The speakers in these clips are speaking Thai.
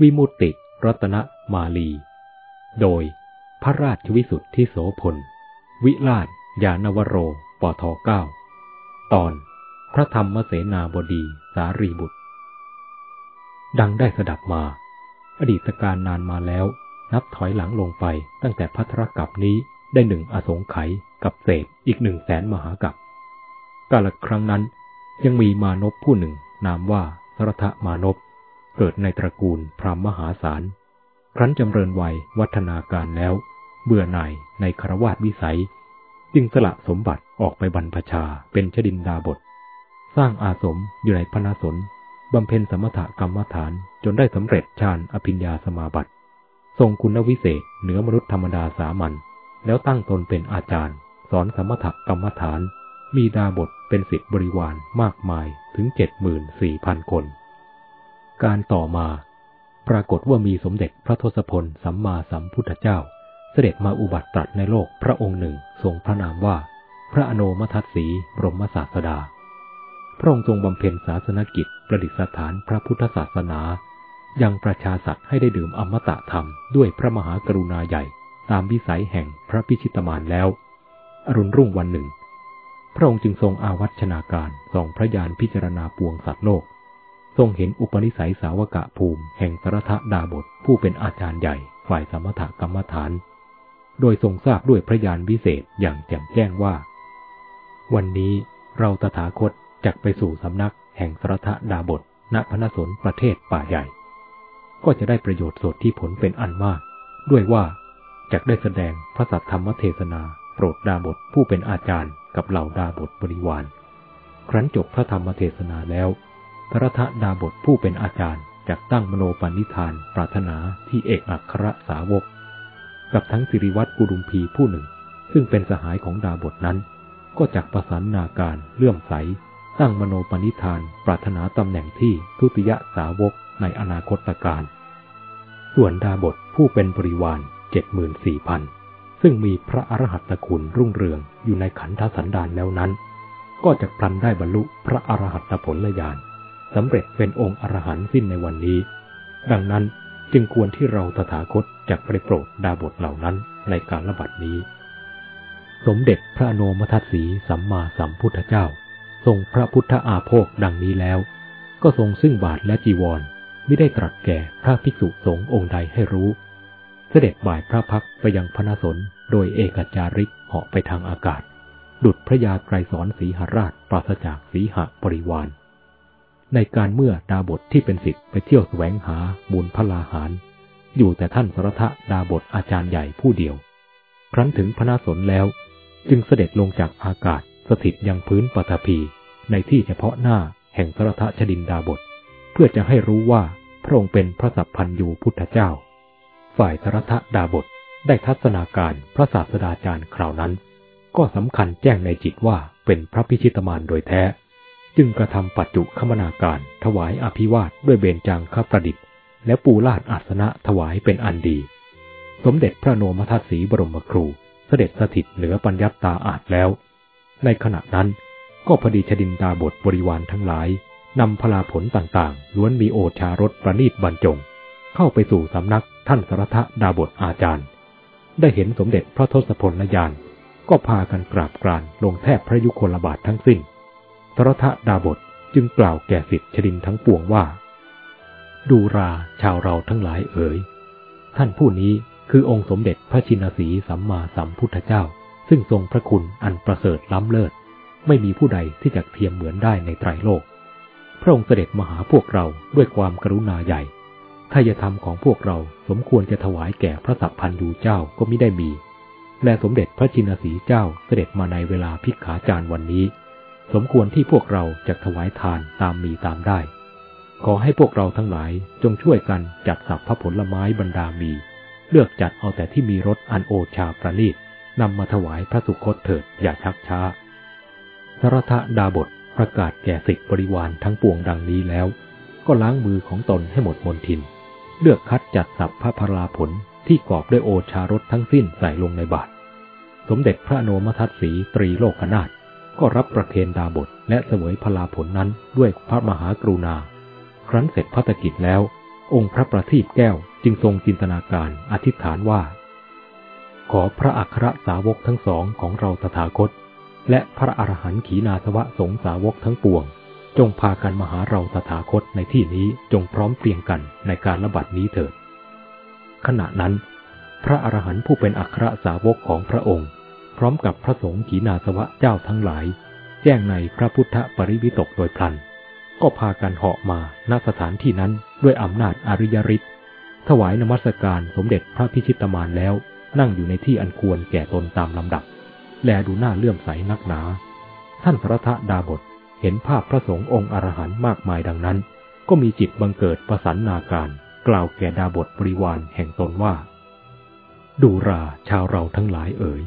วิมุตติรัตนมาลี โดยพระราชวิสุทธิโสพล วิลาศยานวโร ปทเก้า ตอนพระธรรมเสนาบดีสารีบุตร ดังได้สดับมา อดีตการนานมาแล้ว นับถอยหลังลงไปตั้งแต่พัทรกับนี้ได้หนึ่งอสงไขยกับเศษอีกหนึ่งแสนมหากับกาลครั้งนั้นยังมีมานพผู้หนึ่งนามว่าสรทมานพ เกิดในตระกูลพรหมมหาศาล ครั้นจำเริญวัยวัฒนาการแล้ว เบื่อหน่ายในคารวาสวิสัย จึงสละสมบัติออกไปบรรพชาเป็นชดินดาบท สร้างอาสมอยู่ในพนาสนบำเพ็ญสมถกรรมฐานจนได้สำเร็จฌานอภิญญาสมาบัติ ทรงคุณวิเศษเหนือมนุษย์ธรรมดาสามัญแล้วตั้งตนเป็นอาจารย์ สอนสมถกรรมฐาน มีดาบทเป็นสิทธิบริวารมากมายถึงเจ็ดหมื่นสี่พันคน การต่อมา ปรากฏว่ามีสมเด็จพระทศพลสัมมาสัมพุทธเจ้า เสด็จมาอุบัติตรัสในโลกพระองค์หนึ่งทรงพระนามว่า พระอโนมทัตสีบรมศาสดา พระองค์ทรงบำเพ็ญศาสนกิจประดิษฐานพระพุทธศาสนา ยังประชาสัตว์ให้ได้ดื่มอมตะธรรมด้วยพระมหากรุณาใหญ่ตามวิสัยแห่งพระพิชิตมานแล้ว อรุณรุ่งวันหนึ่ง พระองค์จึงทรงอาวัชนาการส่องพระยานพิจารณาปวงสัตว์โลก ทรงเห็นอุปนิสัยสาวกะภูมิแห่งสรทดาบทผู้เป็นอาจารย์ใหญ่ฝ่ายสมถกรรมฐาน โดยทรงทราบด้วยพระญาณวิเศษอย่างแจ่มแจ้งว่า วันนี้เราตถาคตจักไปสู่สำนักแห่งสรทดาบทณพนสนประเทศป่าใหญ่ ก็จะได้ประโยชน์สดที่ผลเป็นอันมาก ด้วยว่าจักได้แสดงพระสัทธรรมเทศนาโปรดดาบทผู้เป็นอาจารย์กับเหล่าดาบทบริวาร ครั้นจบพระธรรมเทศนาแล้ว พระทดาบทผู้เป็นอาจารย์จากตั้งมโนปณิธานปรารถนาที่เอกอัครสาวก กับทั้งสิริวัตรกุรุมพีผู้หนึ่ง ซึ่งเป็นสหายของดาบทนั้น ก็จากประสานนาการเลื่อมใส ตั้งมโนปณิธานปรารถนาตำแหน่งที่ทุติยสาวกในอนาคตการ ส่วนดาบทผู้เป็นบริวารเจ็ดหมื่นสี่พันซึ่งมีพระอรหัตตคุณรุ่งเรืองอยู่ในขันธสันดานแล้วนั้น ก็จะพลันได้บรรลุพระอรหัตผลญาณ สำเร็จเป็นองค์อรหันต์สิ้นในวันนี้ ดังนั้นจึงควรที่เราตถาคตจะไปโปรดดาบทเหล่านั้นในการระบัดนี้ สมเด็จพระโนมทัตสีสัมมาสัมพุทธเจ้า ทรงพระพุทธอาโภคดังนี้แล้ว ก็ทรงซึ่งบาทและจีวรไม่ได้ตรัสแก่พระภิกษุสงฆ์องค์ใดให้รู้ เสด็จบ่ายพระพักไปยังพระนสนโดยเอกจาริกเหาะไปทางอากาศ ดุดพระยาไกรสอนสีหราชปราศจากสีหบริวาร ในการเมื่อดาบทที่เป็นสิทธิ์ไปเที่ยวแสวงหาบุญพลาหาร อยู่แต่ท่านสรทะดาบทอาจารย์ใหญ่ผู้เดียว ครั้นถึงพระนาสนแล้ว จึงเสด็จลงจากอากาศสถิตยังพื้นปฐพีในที่เฉพาะหน้าแห่งสรทะชดินดาบท เพื่อจะให้รู้ว่าพระองค์เป็นพระสัพพันยูพุทธเจ้า ฝ่ายสรทะดาบทได้ทัศนาการพระศาสดาจารย์คราวนั้น ก็สำคัญแจ้งในจิตว่าเป็นพระพิชิตมารโดยแท้ จึงกระทำปัจจุคมนาการถวายอภิวาทด้วยเบญจางคประดิษฐ์ และปูลาดอาสนะถวายเป็นอันดี สมเด็จพระโนมทัตสีบรมครู เสด็จสถิตเหนือปัญญาตาอาจแล้ว ในขณะนั้นก็พอดีชดินดาบทบริวารทั้งหลายนำพลาผลต่างๆล้วนมีโอชารสประนีตบรรจง เข้าไปสู่สำนักท่านสรทะดาบทอาจารย์ ได้เห็นสมเด็จพระทศพลยาน ก็พากันกราบกรานลงแทบพระยุคลบาททั้งสิ้น สรทดาบทจึงกล่าวแก่สิทธิชดินทั้งปวงว่า ดูราชาวเราทั้งหลายเอ๋ย ท่านผู้นี้คือองค์สมเด็จพระชินสีสัมมาสัมพุทธเจ้า ซึ่งทรงพระคุณอันประเสริฐล้ำเลิศ ไม่มีผู้ใดที่จะเทียมเหมือนได้ในไตรโลก พระองค์เสด็จมาหาพวกเราด้วยความกรุณาใหญ่ถ้ายธรรมของพวกเราสมควรจะถวายแก่พระสัพพันยูเจ้าก็ไม่ได้มี และสมเด็จพระชินสีเจ้าเสด็จมาในเวลาพิกขาจารวันนี้ สมควรที่พวกเราจะถวายทานตามมีตามได้ ขอให้พวกเราทั้งหลายจงช่วยกันจัดสับพระผลไม้บรรดามี เลือกจัดเอาแต่ที่มีรสอันโอชาประณีตนำมาถวายพระสุคตเถิดอย่าชักช้า สรทดาบทประกาศแก่สิกบริวารทั้งปวงดังนี้แล้ว ก็ล้างมือของตนให้หมดมนทิน เลือกคัดจัดสับพระพราผลที่กอบด้วยโอชารสทั้งสิ้นใส่ลงในบาตรสมเด็จพระโนมทัตสีตรีโลกนาถ ก็รับประเคนดาบทและเสวยพลาผลนั้นด้วยพระมหากรุณา ครั้นเสร็จพัฒกิจแล้ว องค์พระประทีปแก้วจึงทรงจินตนาการอธิษฐานว่า ขอพระอัครสาวกทั้งสองของเราตถาคต และพระอรหันต์ขีณาสวะสงสาวกทั้งปวง จงพากันมาหาเราตถาคตในที่นี้จงพร้อมเพรียงกันในการระบาดนี้เถิด ขณะนั้น พระอรหันต์ผู้เป็นอัครสาวกของพระองค์ พร้อมกับพระสงฆ์ขีณาสวะเจ้าทั้งหลาย แจ้งในพระพุทธปริวิตกโดยพลัน ก็พากันเหาะมาณสถานที่นั้นด้วยอำนาจอริยฤทธิ์ถวายนมัสการสมเด็จพระพิชิตมารแล้ว นั่งอยู่ในที่อันควรแก่ตนตามลำดับ แลดูหน้าเลื่อมใสนักหนา ท่านพระทะดาบทเห็นภาพพระสงฆ์องค์อรหันต์มากมายดังนั้น ก็มีจิตบังเกิดประสันนาการ กล่าวแก่ดาบทบริวารแห่งตนว่า ดูราชาวเราทั้งหลายเอ๋ย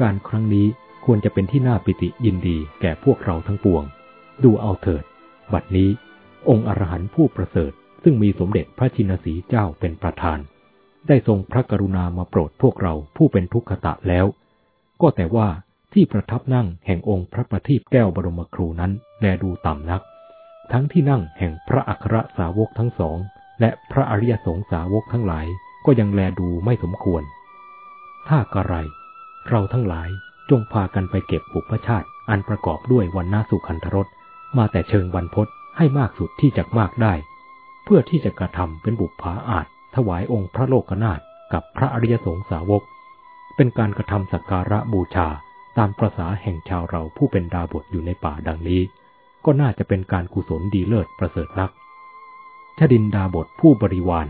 การครั้งนี้ควรจะเป็นที่น่าปิติยินดีแก่พวกเราทั้งปวง ดูเอาเถิด บัดนี้ องค์อรหันต์ผู้ประเสริฐ ซึ่งมีสมเด็จพระชินสีเจ้าเป็นประธาน ได้ทรงพระกรุณามาโปรดพวกเราผู้เป็นทุกขตะแล้ว ก็แต่ว่าที่ประทับนั่งแห่งองค์พระประทีปแก้วบรมครูนั้นแลดูต่ำนัก ทั้งที่นั่งแห่งพระอัครสาวกทั้งสอง และพระอริยสงสาวกทั้งหลายก็ยังแลดูไม่สมควร ถ้ากระไร เราทั้งหลายจงพากันไปเก็บบุพชาติ อันประกอบด้วยวันนาสุขันธรสมาแต่เชิงวันพศให้มากสุดที่จะมากได้ เพื่อที่จะกระทำเป็นบุพผาอาจ ถวายองค์พระโลกนาถกับพระอริยสงสาวก เป็นการกระทำสักการะบูชาตามประษาแห่งชาวเราผู้เป็นดาบทอยู่ในป่าดังนี้ ก็น่าจะเป็นการกุศลดีเลิศประเสริฐนักชดินดาบทผู้บริวาร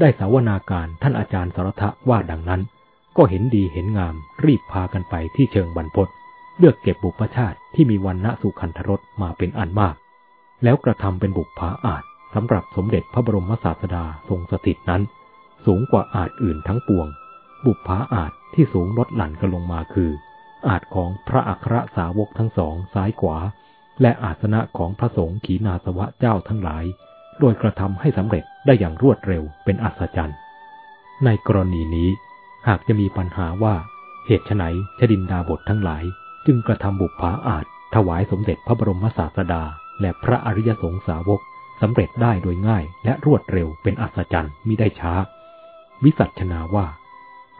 ได้สาวนาการท่านอาจารย์สารทะว่าดังนั้น ก็เห็นดีเห็นงามรีบพากันไปที่เชิงบรรพตเลือกเก็บบุพชาติที่มีวันณสุขันธรสมาเป็นอันมาก แล้วกระทำเป็นบุพผาอาจสำหรับสมเด็จพระบรมศาสดาทรงสถิตนั้น สูงกว่าอาจอื่นทั้งปวง บุพผาอาจที่สูงลดหลั่นกันลงมาคือ อาจของพระอัครสาวกทั้งสองซ้ายขวา และอาสนะของพระสงฆ์ขีณาสวะเจ้าทั้งหลาย โดยกระทำให้สำเร็จได้อย่างรวดเร็วเป็นอัศจรรย์ ในกรณีนี้ หากจะมีปัญหาว่าเหตุไฉนชดินดาบททั้งหลาย จึงกระทำบุพผาอาจ ถวายสมเด็จพระบรมศาสดา และพระอริยสงสาวกสำเร็จได้โดยง่ายและรวดเร็วเป็นอัศจรรย์มิได้ช้า วิสัชนาว่า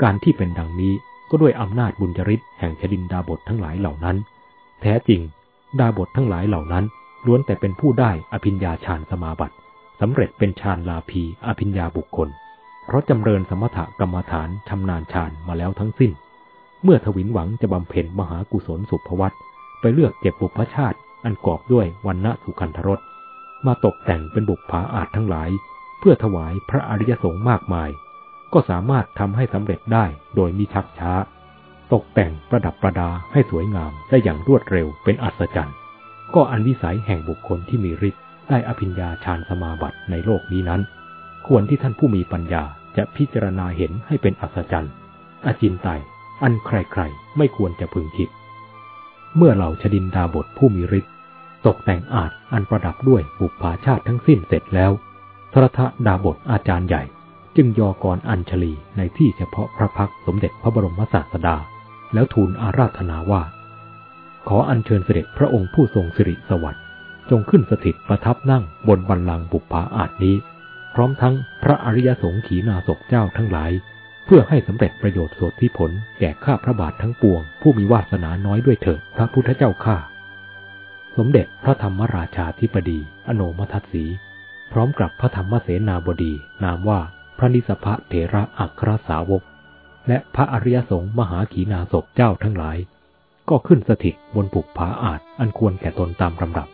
การที่เป็นดังนี้ก็ด้วยอำนาจบุญจริตแห่งชดินดาบททั้งหลายเหล่านั้น แท้จริง ดาบททั้งหลายเหล่านั้น ล้วนแต่เป็นผู้ได้อภิญญาฌานสมาบัติสำเร็จเป็นฌานลาภีอภิญญาบุคคล เพราะจำเริญสมถกรรมฐานชำนาญฌานมาแล้วทั้งสิ้น เมื่อทวินหวังจะบำเพ็ญมหากุศลสุภวัตไปเลือกเก็บบุพชาติ อันกอบด้วยวันณะสุขันธรสมาตกแต่งเป็นบุพผาอาจทั้งหลาย เพื่อถวายพระอริยสงฆ์มากมาย ก็สามารถทำให้สำเร็จได้โดยมิชักช้า ตกแต่งประดับประดาให้สวยงามได้อย่างรวดเร็วเป็นอัศจรรย์ ก็อันวิสัยแห่งบุคคลที่มีฤทธิ์ได้อภิญญาฌานสมาบัติในโลกนี้นั้น ควรที่ท่านผู้มีปัญญาจะพิจารณาเห็นให้เป็นอัศจรรย์อจินไตยอันใครๆ ไม่ควรจะพึงคิด เมื่อเหล่าชดินดาบทผู้มีฤทธิ์ตกแต่งอาจอันประดับด้วยบุพภาชาติทั้งสิ้นเสร็จแล้วทรทดาบทอาจารย์ใหญ่ จึงยอกรอัญชลีในที่เฉพาะพระพักสมเด็จพระบรมศาสดา แล้วทูลอาราธนาว่า ขออัญเชิญเสด็จพระองค์ผู้ทรงสิริสวัสดิ์จงขึ้นสถิตประทับนั่งบนบัลลังบุพภาอาจนี้ พร้อมทั้งพระอริยสงฆ์ขีณาศกเจ้าทั้งหลาย เพื่อให้สำเร็จประโยชน์สดที่ผลแก่ข้าพระบาททั้งปวง ผู้มีวาสนาน้อยด้วยเถิดพระพุทธเจ้าข้าสมเด็จพระธรรมราชาธิบดี อโนมทัตสี พร้อมกับพระธรรมเสนาบดี นามว่าพระนิสพะเถระอัครสาวก และพระอริยสงฆ์มหาขีณาศพเจ้าทั้งหลาย ก็ขึ้นสถิตบนปุกผาอาจอันควรแก่ตนตามลำดับ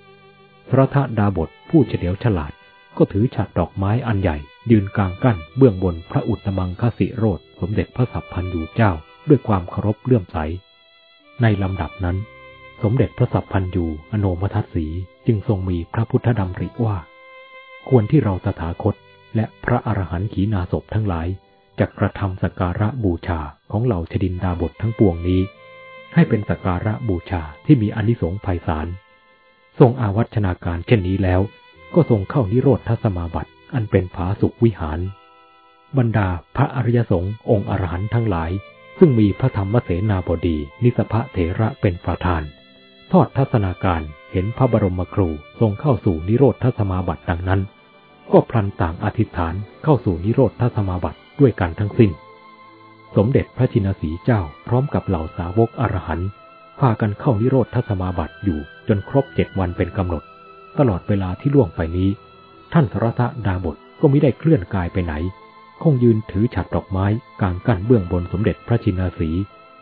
พระทะดาบทผู้เฉลียวฉลาด ก็ถือฉัดดอกไม้อันใหญ่ ยืนกลางกั้นเบื้องบนพระอุตมังคสิโรธสมเด็จพระสัพพันยูเจ้า ด้วยความเคารพเลื่อมใส ในลำดับนั้น สมเด็จพระสัพพันยูอโนมทัตสีจึงทรงมีพระพุทธดำริว่า ควรที่เราตถาคตและพระอรหันต์ขีณาศพทั้งหลายจะกระทำสักการะบูชาของเหล่าชดินดาบททั้งปวงนี้ ให้เป็นสักการะบูชาที่มีอนิสงส์ไพศาลทรงอาวัชนาการเช่นนี้แล้ว ก็ทรงเข้านิโรธทัสมาบัติอันเป็นผาสุขวิหาร บรรดาพระอริยสงฆ์องค์อรหันต์ทั้งหลาย ซึ่งมีพระธรรมเสนาบดี นิสพะเถระเป็นประธาน ทอดทัศนาการเห็นพระบรมครูทรงเข้าสู่นิโรธทัสมาบัติดังนั้นกก็พลันต่างอธิษฐานเข้าสู่นิโรธทสมาบัติด้วยกันทั้งสิ้น สมเด็จพระชินสีเจ้าพร้อมกับเหล่าสาวกอรหันต์พากันเข้านิโรธทสมาบัติอยู่จนครบเจ็ดวันเป็นกำหนด ตลอดเวลาที่ล่วงไปนี้ ท่านสรทะดาบทก็ไม่ได้เคลื่อนกายไปไหน คงยืนถือฉัดดอกไม้กลางกั้นเบื้องบนสมเด็จพระชินสี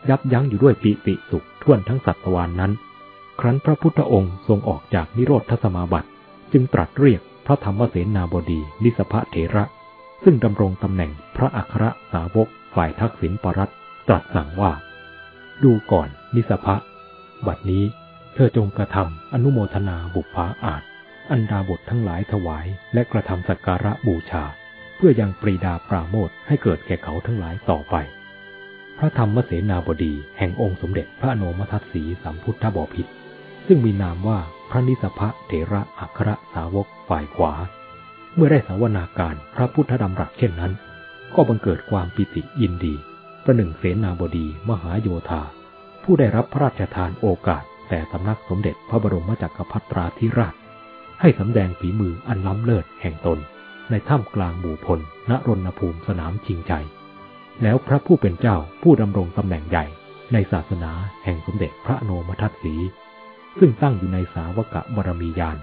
ยับยั้งอยู่ด้วยปิติสุขท่วนทั้งสัตวานนั้น ครั้นพระพุทธองค์ทรงออกจากนิโรธทสมาบัติ จึงตรัสเรียกพระธรรมเสนาบดีนิสภะเถระ ซึ่งดำรงตำแหน่งพระอัครสาวกฝ่ายทักษิณปรัตตรัสสั่งว่า ดูก่อนนิสภะบัดนี้ เธอจงกระทำอนุโมทนาบุพภาอาจ อันดาบททั้งหลายถวาย และกระทำสักการะบูชา เพื่อยังปรีดาปราโมทให้เกิดแก่เขาทั้งหลายต่อไป พระธรรมเสนาบดีแห่งองค์สมเด็จพระโนมทัตสีสัมพุทธบพิตรซึ่งมีนามว่าพระนิสภะเถระอัครสาวกฝ่ายขวา เมื่อได้สาวนาการพระพุทธดำรัสเช่นนั้น ก็บังเกิดความปิติยินดี ประหนึ่งเสนาบดีมหาโยธา ผู้ได้รับพระราชทานโอกาส แต่สำนักสมเด็จพระบรมจักรพรรดิราธิราช ให้สำแดงฝีมืออันล้ำเลิศแห่งตน ในถ้ำกลางหมู่พลณรณภูมิสนามชิงใจแล้วพระผู้เป็นเจ้าผู้ดำรงตำแหน่งใหญ่ในศาสนาแห่งสมเด็จพระโนมทัตสี ซึ่งตั้งอยู่ในสาวกะบรมียาน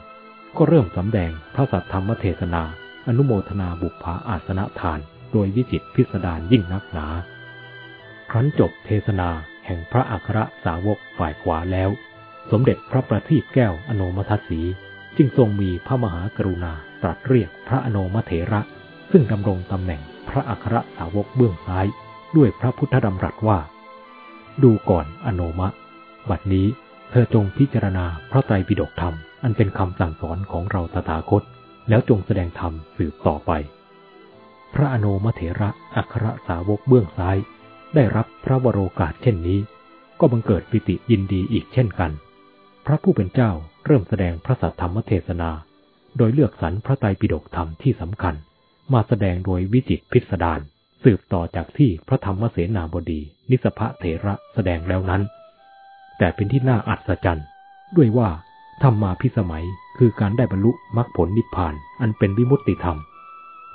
ก็เริ่มสำแดงพระสัทธรรมเทศนา อนุโมทนาบุพภาอาสนะทาน โดยวิจิตพิสดารยิ่งนักหนา ครั้นจบเทศนาแห่งพระอัครสาวกฝ่ายขวาแล้ว สมเด็จพระประทีปแก้วอโนมทัศสี จึงทรงมีพระมหากรุณาตรัสเรียกพระอโนมเถระ ซึ่งดำรงตำแหน่งพระอัครสาวกเบื้องซ้าย ด้วยพระพุทธดำรัสว่า ดูก่อนอโนมะ บัดนี้เธอจงพิจารณาพระไตรปิฎกธรรม อันเป็นคำสั่งสอนของเราตถาคต แล้วจงแสดงธรรมสืบต่อไป พระอโนมเถระอัครสาวกเบื้องซ้าย ได้รับพระวโรกาสเช่นนี้ ก็บังเกิดปิติยินดีอีกเช่นกัน พระผู้เป็นเจ้าเริ่มแสดงพระสัทธรรมเทศนา โดยเลือกสรรพระไตรปิฎกธรรมที่สำคัญ มาแสดงโดยวิจิตพิสดารสืบต่อจากที่พระธรรมเสนาบดี นิสภะเถระแสดงแล้วนั้น แต่เป็นที่น่าอัศจรรย์ ด้วยว่าธรรมมาพิสมัยคือการได้บรรลุมรรคผลนิพพานอันเป็นวิมุตติธรรม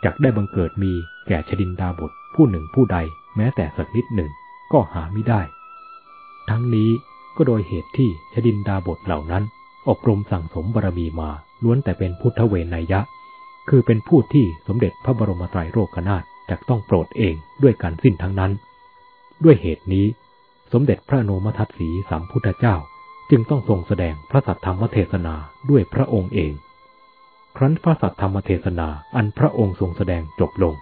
จากได้บังเกิดมีแก่ชดินดาบทผู้หนึ่งผู้ใดแม้แต่สักนิดหนึ่งก็หาไม่ได้ ทั้งนี้ ก็โดยเหตุที่ชดินดาบทเหล่านั้น อบรมสั่งสมบารมีมาล้วนแต่เป็นพุทธเวนยะ คือเป็นผู้ที่สมเด็จพระบรมไตรโลกนาถจะต้องโปรดเองด้วยการสิ้นทั้งนั้น ด้วยเหตุนี้ สมเด็จพระโนมทัตสีสามพุทธเจ้า จึงต้องทรงแสดงพระสัทธรรมเทศนาด้วยพระองค์เอง ครั้นพระสัทธรรมเทศนาอันพระองค์ทรงแสดงจบลง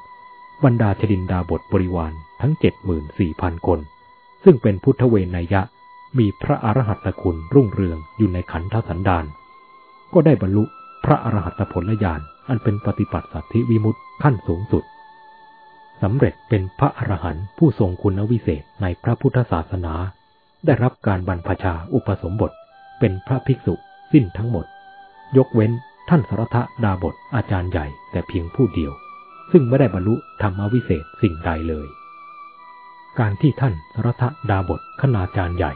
บรรดาชดินดาบทบริวารทั้งเจ็ดหมื่นสี่พันคน ซึ่งเป็นพุทธเวนยะ มีพระอรหัตคุณรุ่งเรืองอยู่ในขันธสันดาน ก็ได้บรรลุพระอรหัตผลญาณอันเป็นปฏิปัติสัตธิวิมุตติขั้นสูงสุดสำเร็จเป็นพระอรหันต์ผู้ทรงคุณวิเศษในพระพุทธศาสนา ได้รับการบรรพชาอุปสมบท เป็นพระภิกษุสิ้นทั้งหมด ยกเว้นท่านสรทดาบทอาจารย์ใหญ่แต่เพียงผู้เดียว ซึ่งไม่ได้บรรลุธรรมวิเศษสิ่งใดเลย การที่ท่านสรทดาบทขณาจารย์ใหญ่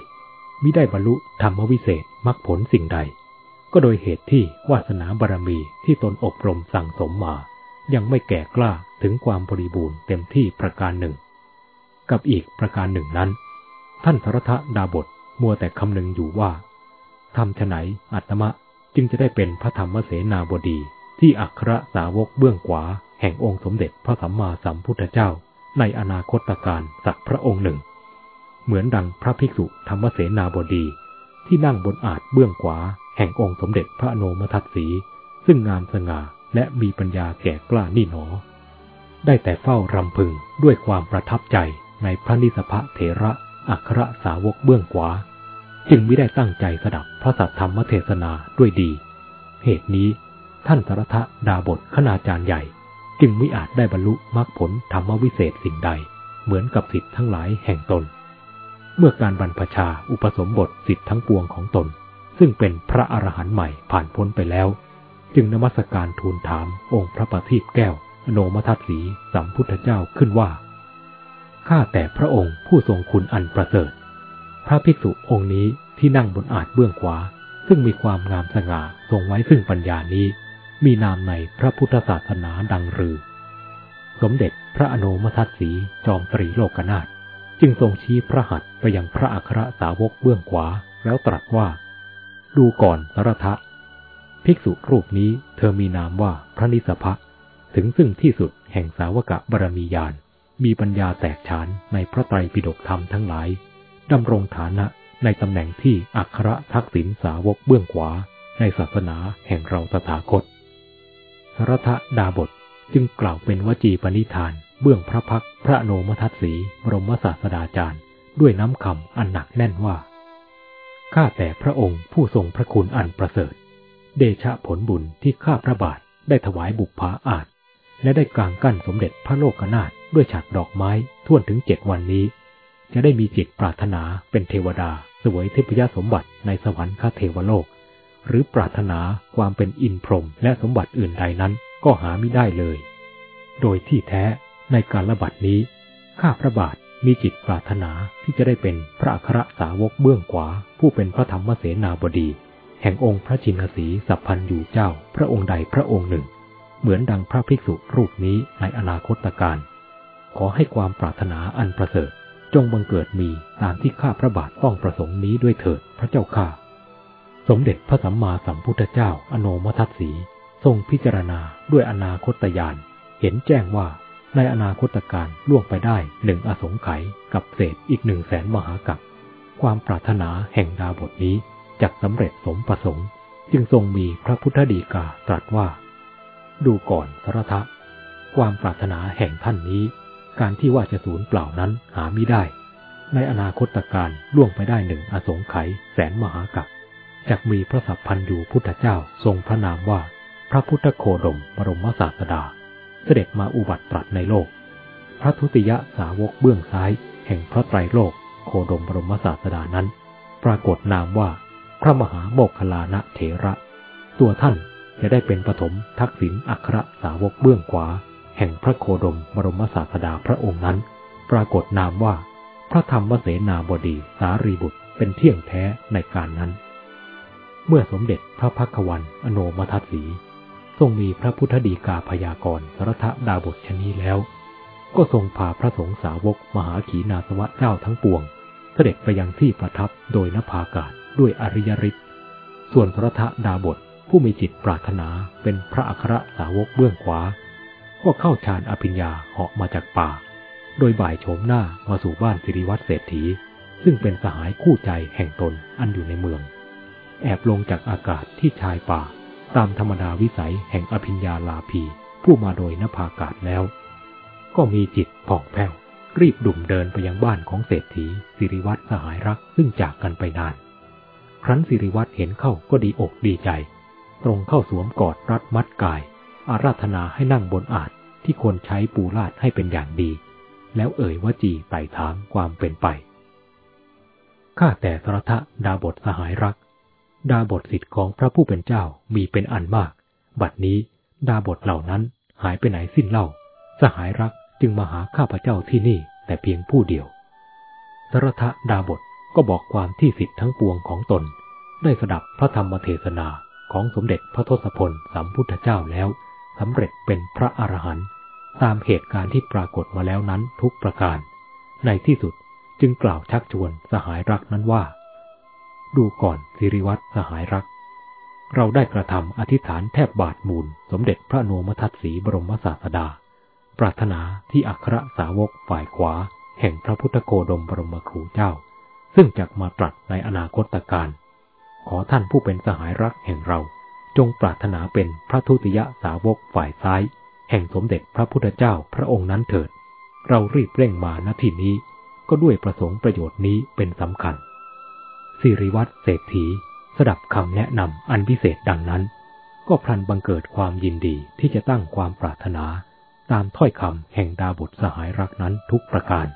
มิได้บรรลุธรรมวิเศษมรรคผลสิ่งใด ก็โดยเหตุที่วาสนาบารมีที่ตนอบรมสั่งสมมา ยังไม่แก่กล้าถึงความบริบูรณ์เต็มที่ประการหนึ่ง กับอีกประการหนึ่งนั้น ท่านสรทดาบทมัวแต่คำนึงอยู่ว่าทำฉไหนอัตมะจึงจะได้เป็นพระธรรมเสนาบดีที่อัครสาวกเบื้องขวา แห่งองค์สมเด็จพระสัมมาสัมพุทธเจ้า ในอนาคตการสักพระองค์หนึ่ง เหมือนดังพระภิกษุธรรมเสนาบดี ที่นั่งบนอาจเบื้องขวา แห่งองค์สมเด็จพระโนมทัตสี ซึ่งงามสง่าและมีปัญญาแก่กล้านี่หนอ ได้แต่เฝ้ารำพึงด้วยความประทับใจในพระนิสพะเถระอัครสาวกเบื้องขวา จึงไม่ได้ตั้งใจสดับพระสัทธรรมเทศนาด้วยดี เหตุนี้ท่านสารทะดาบทขณาจารย์ใหญ่ จึงไม่อาจได้บรรลุมรรคผลธรรมวิเศษสิ่งใด เหมือนกับสิทธิ์ทั้งหลายแห่งตน เมื่อการบรรพชาอุปสมบทสิทธิ์ทั้งปวงของตน ซึ่งเป็นพระอรหันต์ใหม่ผ่านพ้นไปแล้ว จึงนมัสการทูลถามองค์พระปฏิบแก้ว โนมทัตสีสัมพุทธเจ้าขึ้นว่า ข้าแต่พระองค์ผู้ทรงคุณอันประเสริฐ พระภิกษุองค์นี้ที่นั่งบนอาจเบื้องขวา ซึ่งมีความงามสง่าทรงไว้ซึ่งปัญญานี้ มีนามในพระพุทธศาสนาดังรือ สมเด็จพระอนุมทัตสีจอมตรีโลกนาถ จึงทรงชี้พระหัตถ์ไปยังพระอัครสาวกเบื้องขวาแล้วตรัสว่า ดูก่อนสารทะ ภิกษุรูปนี้เธอมีนามว่าพระนิสพะถึงซึ่งที่สุดแห่งสาวกะบารมียาน มีปัญญาแตกฉานในพระไตรปิฎกธรรมทั้งหลายดำรงฐานะในตำแหน่งที่อัครทักษิณสาวกเบื้องขวา ในศาสนาแห่งเราตถาคตสรทดาบทจึงกล่าวเป็นวจีปณิธาน เบื้องพระพักพระโนมทัตสีบรมศาสดาจารย์ ด้วยน้ำคำอันหนักแน่นว่า ข้าแต่พระองค์ผู้ทรงพระคุณอันประเสริฐ เดชะผลบุญที่ข้าพระบาทได้ถวายบุพภาอาจ และได้กลางกั้นสมเด็จพระโลกนาถด้วยฉากดอกไม้ท่วนถึงเจ็ดวันนี้ จะได้มีจิตปรารถนาเป็นเทวดาสวยเทพยสมบัติในสวรรคเทวโลก หรือปรารถนาความเป็นอินพรหมและสมบัติอื่นใดนั้นก็หาไม่ได้เลย โดยที่แท้ ในการระบัดนี้ ข้าพระบาทมีจิตปรารถนาที่จะได้เป็นพระอัครสาวกเบื้องขวา ผู้เป็นพระธรรมเสนาบดี แห่งองค์พระชินสีสัพพันอยู่เจ้า พระองค์ใดพระองค์หนึ่ง เหมือนดังพระภิกษุรูปนี้ในอนาคตการ ขอให้ความปรารถนาอันประเสริฐ จงบังเกิดมีตามที่ข้าพระบาทต้องประสงค์นี้ด้วยเถิดพระเจ้าข้าสมเด็จพระสัมมาสัมพุทธเจ้าอโนมทัตสี ทรงพิจารณาด้วยอนาคตญาณเห็นแจ้งว่า ในอนาคตการล่วงไปได้หนึ่งอสงไขยกับเศษอีกหนึ่งแสนมหากับความปรารถนาแห่งดาบทนี้จักสำเร็จสมประสงค์ จึงทรงมีพระพุทธดีกาตรัสว่า ดูก่อนสรทะความปรารถนาแห่งท่านนี้ การที่ว่าจะสูญเปล่านั้นหาไม่ได้ ในอนาคตการล่วงไปได้หนึ่งอสงไขยแสนมหากับจักมีพระสัพพันยูพุทธเจ้าทรงพระนามว่า พระพุทธโคดมบรมศาสดา เสด็จมาอุบัติตรัสในโลก พระทุติยสาวกเบื้องซ้ายแห่งพระไตรโลก โคดมบรมศาสดานั้น ปรากฏนามว่าพระมหาโมคคลานะเถระ ตัวท่านจะได้เป็นปฐมทักษิณอัครสาวกเบื้องขวา แห่งพระโคดมบรมศาสดาพระองค์นั้น ปรากฏนามว่า พระธรรมเสนาบดีสารีบุตรเป็นเที่ยงแท้ในการนั้น เมื่อสมเด็จพระพักวันอโนมทัตสี ทรงมีพระพุทธดีกาพยากรณ์สรทดาบทชนีแล้ว ก็ทรงพาพระสงฆ์สาวกมหาขีนาสวะเจ้าทั้งปวง เสด็จไปยังที่ประทับโดยนภากาศด้วยอริยฤทธิ์ส่วนสรทดาบทผู้มีจิตปรารถนาเป็นพระอัครสาวกเบื้องขวา ก็เข้าฌานอภิญญาเหาะมาจากป่า โดยบ่ายโฉมหน้ามาสู่บ้านสิริวัตรเศรษฐี ซึ่งเป็นสหายคู่ใจแห่งตนอันอยู่ในเมือง แอบลงจากอากาศที่ชายป่า ตามธรรมดาวิสัยแห่งอภิญญาลาภีผู้มาโดยนภากาศแล้ว ก็มีจิตผ่องแผ้ว รีบดุ่มเดินไปยังบ้านของเศรษฐีสิริวัตรสหายรักซึ่งจากกันไปนาน ครั้นสิริวัตรเห็นเข้าก็ดีอกดีใจ ตรงเข้าสวมกอดรัดมัดกาย อาราธนาให้นั่งบนอาจที่ควรใช้ปูลาดให้เป็นอย่างดี แล้วเอ่ยวจีไต่ถามความเป็นไปข้าแต่สรทะดาบทสหายรัก ดาบทสิทธิ์ของพระผู้เป็นเจ้ามีเป็นอันมาก บัดนี้ดาบทเหล่านั้นหายไปไหนสิ้นเล่า สหายรักจึงมาหาข้าพเจ้าที่นี่แต่เพียงผู้เดียว สรทะดาบทก็บอกความที่สิทธิ์ทั้งปวงของตน ได้สดับพระธรรมเทศนาของสมเด็จพระทศพลสัมพุทธเจ้าแล้วสำเร็จเป็นพระอรหันต์ตามเหตุการณ์ที่ปรากฏมาแล้วนั้นทุกประการ ในที่สุดจึงกล่าวชักชวนสหายรักนั้นว่า ดูก่อนสิริวัตรสหายรัก เราได้กระทำอธิษฐานแทบบาทมูล สมเด็จพระนมทัตสีบรมศาสดา ปรารถนาที่อัครสาวกฝ่ายขวา แห่งพระพุทธโคดมบรมครูเจ้า ซึ่งจะมาตรัสในอนาคตการ ขอท่านผู้เป็นสหายรักแห่งเรา จงปรารถนาเป็นพระทุติยสาวกฝ่ายซ้าย แห่งสมเด็จพระพุทธเจ้าพระองค์นั้นเถิด เรารีบเร่งมาณที่นี้ ก็ด้วยประสงค์ประโยชน์นี้เป็นสำคัญ สิริวัตรเศรษฐีสดับคำแนะนำอันพิเศษดังนั้น ก็พลันบังเกิดความยินดีที่จะตั้งความปรารถนา ตามถ้อยคำแห่งดาบทสหายรักนั้นทุกประการ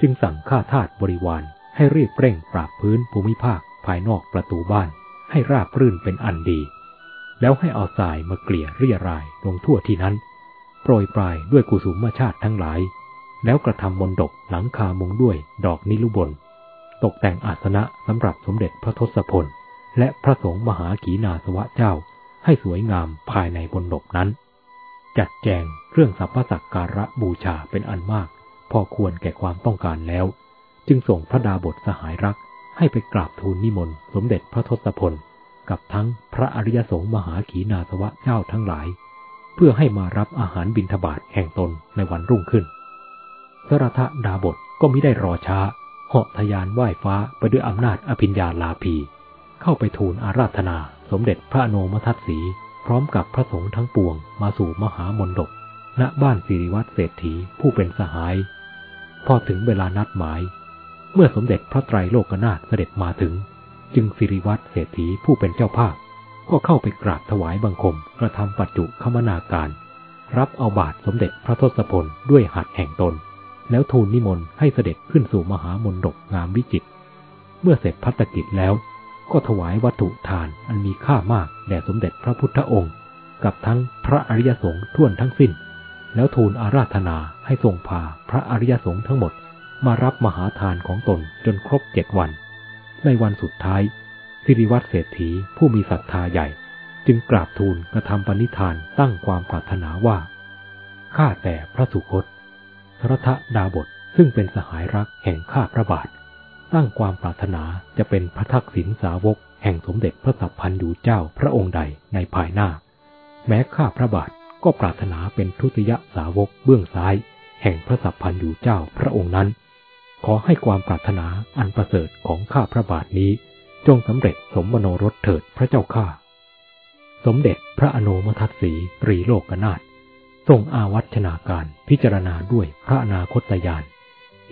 จึงสั่งข้าทาสบริวารให้รีบเร่งปราบพื้นภูมิภาคภายนอกประตูบ้าน ให้ราบรื่นเป็นอันดี แล้วให้เอาทรายมาเกลี่ยเรียรายลงทั่วที่นั้น โปรยปลายด้วยกุสุมชาติทั้งหลาย แล้วกระทำมนดกหลังคามุงด้วยดอกนิลุบน ตกแต่งอาสนะสำหรับสมเด็จพระทศพล และพระสงฆ์มหากีนาสวะเจ้า ให้สวยงามภายในบนดบนั้น จัดแจงเครื่องสัพพสักการะบูชาเป็นอันมาก พอควรแก่ความต้องการแล้ว จึงส่งพระดาบทสหายรักให้ไปกราบทูลนิมนต์สมเด็จพระทศพล กับทั้งพระอริยสงฆ์มหาขีนาสวะเจ้าทั้งหลาย เพื่อให้มารับอาหารบิณฑบาตแห่งตนในวันรุ่งขึ้น สรทดาบทก็มิได้รอช้า เหาะทยานไหว้ฟ้าไปด้วยอำนาจอภิญญาลาภีเข้าไปทูลอาราธนาสมเด็จพระโนมทัตสี พร้อมกับพระสงฆ์ทั้งปวงมาสู่มหามนดก ณบ้านสิริวัตรเศรษฐีผู้เป็นสหาย พอถึงเวลานัดหมาย เมื่อสมเด็จพระไตรโลกนาถเสด็จมาถึง จึงสิริวัตรเศรษฐีผู้เป็นเจ้าภาพ ก็เข้าไปกราบถวายบังคมกระทำปัจจุคมนาการ รับเอาบาทสมเด็จพระทศพลด้วยหัดแห่งตน แล้วทูลนิมนต์ให้เสด็จขึ้นสู่มหามนดกงามวิจิตรเมื่อเสร็จพัฒกิจแล้วก็ถวายวัตถุทานอันมีค่ามากแด่สมเด็จพระพุทธองค์ กับทั้งพระอริยสงฆ์ท่วนทั้งสิ้น แล้วทูลอาราธนาให้ทรงพาพระอริยสงฆ์ทั้งหมด มารับมหาทานของตนจนครบเจ็ดวัน ในวันสุดท้าย สิริวัตรเศรษฐีผู้มีศรัทธาใหญ่ จึงกราบทูลกระทำปณิธานตั้งความปรารถนาว่าข้าแต่พระสุคต รทดาบทซึ่งเป็นสหายรักแห่งข้าพระบาท ตั้งความปรารถนาจะเป็นพระทักษิณสาวกแห่งสมเด็จพระสัพพันธ์อยู่เจ้าพระองค์ใดในภายหน้า แม้ข้าพระบาทก็ปรารถนาเป็นทุติยสาวกเบื้องซ้าย แห่งพระสัพพันธ์อยู่เจ้าพระองค์นั้น ขอให้ความปรารถนาอันประเสริฐของข้าพระบาทนี้ จงสำเร็จสมมโนรสเถิดพระเจ้าข้าสมเด็จพระอนุมทัตสีตรีโลกนาถ ทรงอาวัชนาการพิจารณาด้วยพระอนาคตญาณ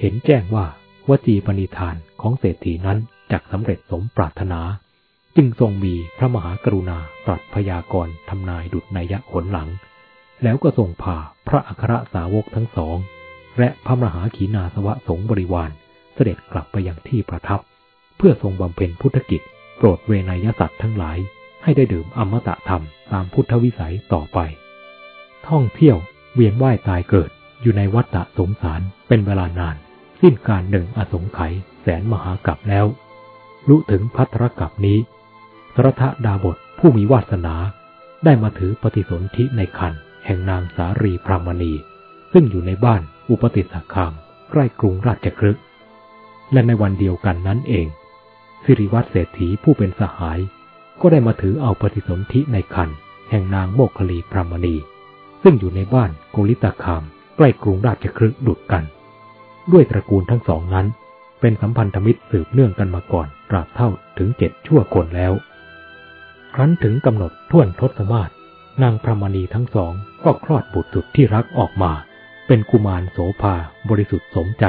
เห็นแจ้งว่าวจีปณิธานของเศรษฐีนั้นจักสำเร็จสมปรารถนา จึงทรงมีพระมหากรุณาตรัสพยากรณ์ทำนายดุจนัยขนหลัง แล้วก็ทรงพาพระอัครสาวกทั้งสอง และพระมหาขีนาสวะสงบริวาร เสด็จกลับไปยังที่ประทับ เพื่อทรงบำเพ็ญพุทธกิจ โปรดเวนยสัตว์ทั้งหลายให้ได้ดื่มอมตะธรรมตามพุทธวิสัยต่อไป ท่องเที่ยว เวียนว่ายตายเกิด อยู่ในวัฏฏะสงสารเป็นเวลานาน สิ้นการหนึ่งอสงไขยแสนมหากับแล้วรู้ถึงพัทรกับนี้ สรทดาบทผู้มีวาสนา ได้มาถือปฏิสนธิในคันแห่งนางสารีพรามณี ซึ่งอยู่ในบ้านอุปติสคามใกล้กรุงราชครึกและในวันเดียวกันนั้นเอง สิริวัตรเศรษฐีผู้เป็นสหาย ก็ได้มาถือเอาปฏิสนธิในคันแห่งนางโมคคลีพรามณี ซึ่งอยู่ในบ้านโกลิตาคาม ใกล้กรุงราชครึกดุดกัน ด้วยตระกูลทั้งสองนั้น เป็นสัมพันธมิตรสืบเนื่องกันมาก่อนตราบเท่าถึงเจ็ดชั่วคนแล้ว ครั้นถึงกำหนดท่วนทศมาศนางพระมณีทั้งสองก็คลอดบุตรสุดที่รักออกมา เป็นกุมารโสภาบริสุทธิ์สมใจ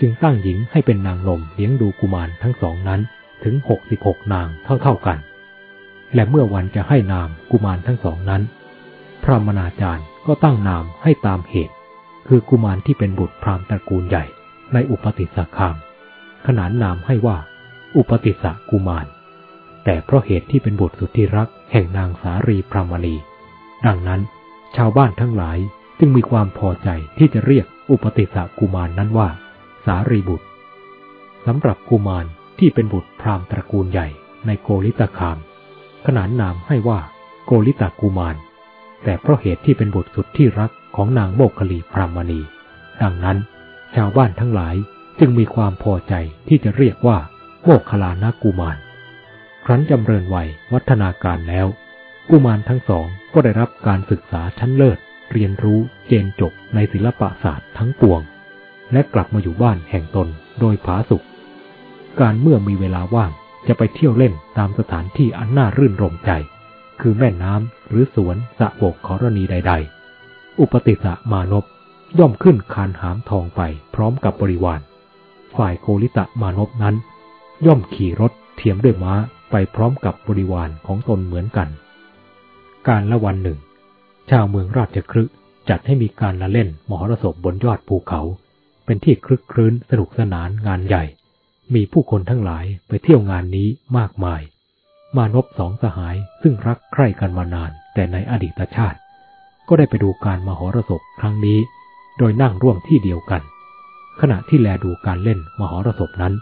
จึงตั้งหญิงให้เป็นนางนมเลี้ยงดูกุมารทั้งสองนั้นถึงหกสิบหกนางเท่าๆกัน และเมื่อวันจะให้นามกุมารทั้งสองนั้น พระมนาจารย์ก็ตั้งนามให้ตามเหตุ คือกุมารที่เป็นบุตรพราหมณ์ตระกูลใหญ่ ในอุปติสคาม ขนานนามให้ว่า อุปติสกุมาร แต่เพราะเหตุที่เป็นบุตรสุดที่รักแห่งนางสารีพรามณี ดังนั้น ชาวบ้านทั้งหลายจึงมีความพอใจที่จะเรียกอุปติสกุมารนนั้นว่า สารีบุตรสำหรับกุมารที่เป็นบุตรพราหมณ์ตระกูลใหญ่ในโกริตคาม ขนานนามให้ว่า โกริตกุมาร แต่เพราะเหตุที่เป็นบุตรสุดที่รักของนางโมกขลีพรามณี ดังนั้น ชาวบ้านทั้งหลายจึงมีความพอใจที่จะเรียกว่า โมกขลานากุมาร ครั้นจำเริญวัยวัฒนาการแล้ว กุมารทั้งสองก็ได้รับการศึกษาชั้นเลิศ เรียนรู้เจนจบในศิลปศาสตร์ทั้งปวง และกลับมาอยู่บ้านแห่งตนโดยผาสุข การเมื่อมีเวลาว่างจะไปเที่ยวเล่นตามสถานที่อันน่ารื่นรมใจ คือแม่น้ำหรือสวนสะโบกขรณีใด ๆ อุปติสะมานพย่อมขึ้นคานหามทองไปพร้อมกับบริวาร ฝ่ายโกริตะมานพนั้น ย่อมขี่รถเทียมด้วยม้าไปพร้อมกับบริวารของตนเหมือนกัน การละวันหนึ่ง ชาวเมืองราชครึจัดให้มีการละเล่นมหรสพบนยอดภูเขา เป็นที่คลึกครื้นสนุกสนานงานใหญ่ มีผู้คนทั้งหลายไปเที่ยวงานนี้มากมาย มานพสองสหายซึ่งรักใคร่กันมานาน แต่ในอดีตชาติ ก็ได้ไปดูการมหรสพครั้งนี้ โดยนั่งร่วมที่เดียวกัน ขณะที่แลดูการเล่นมหรสพนั้น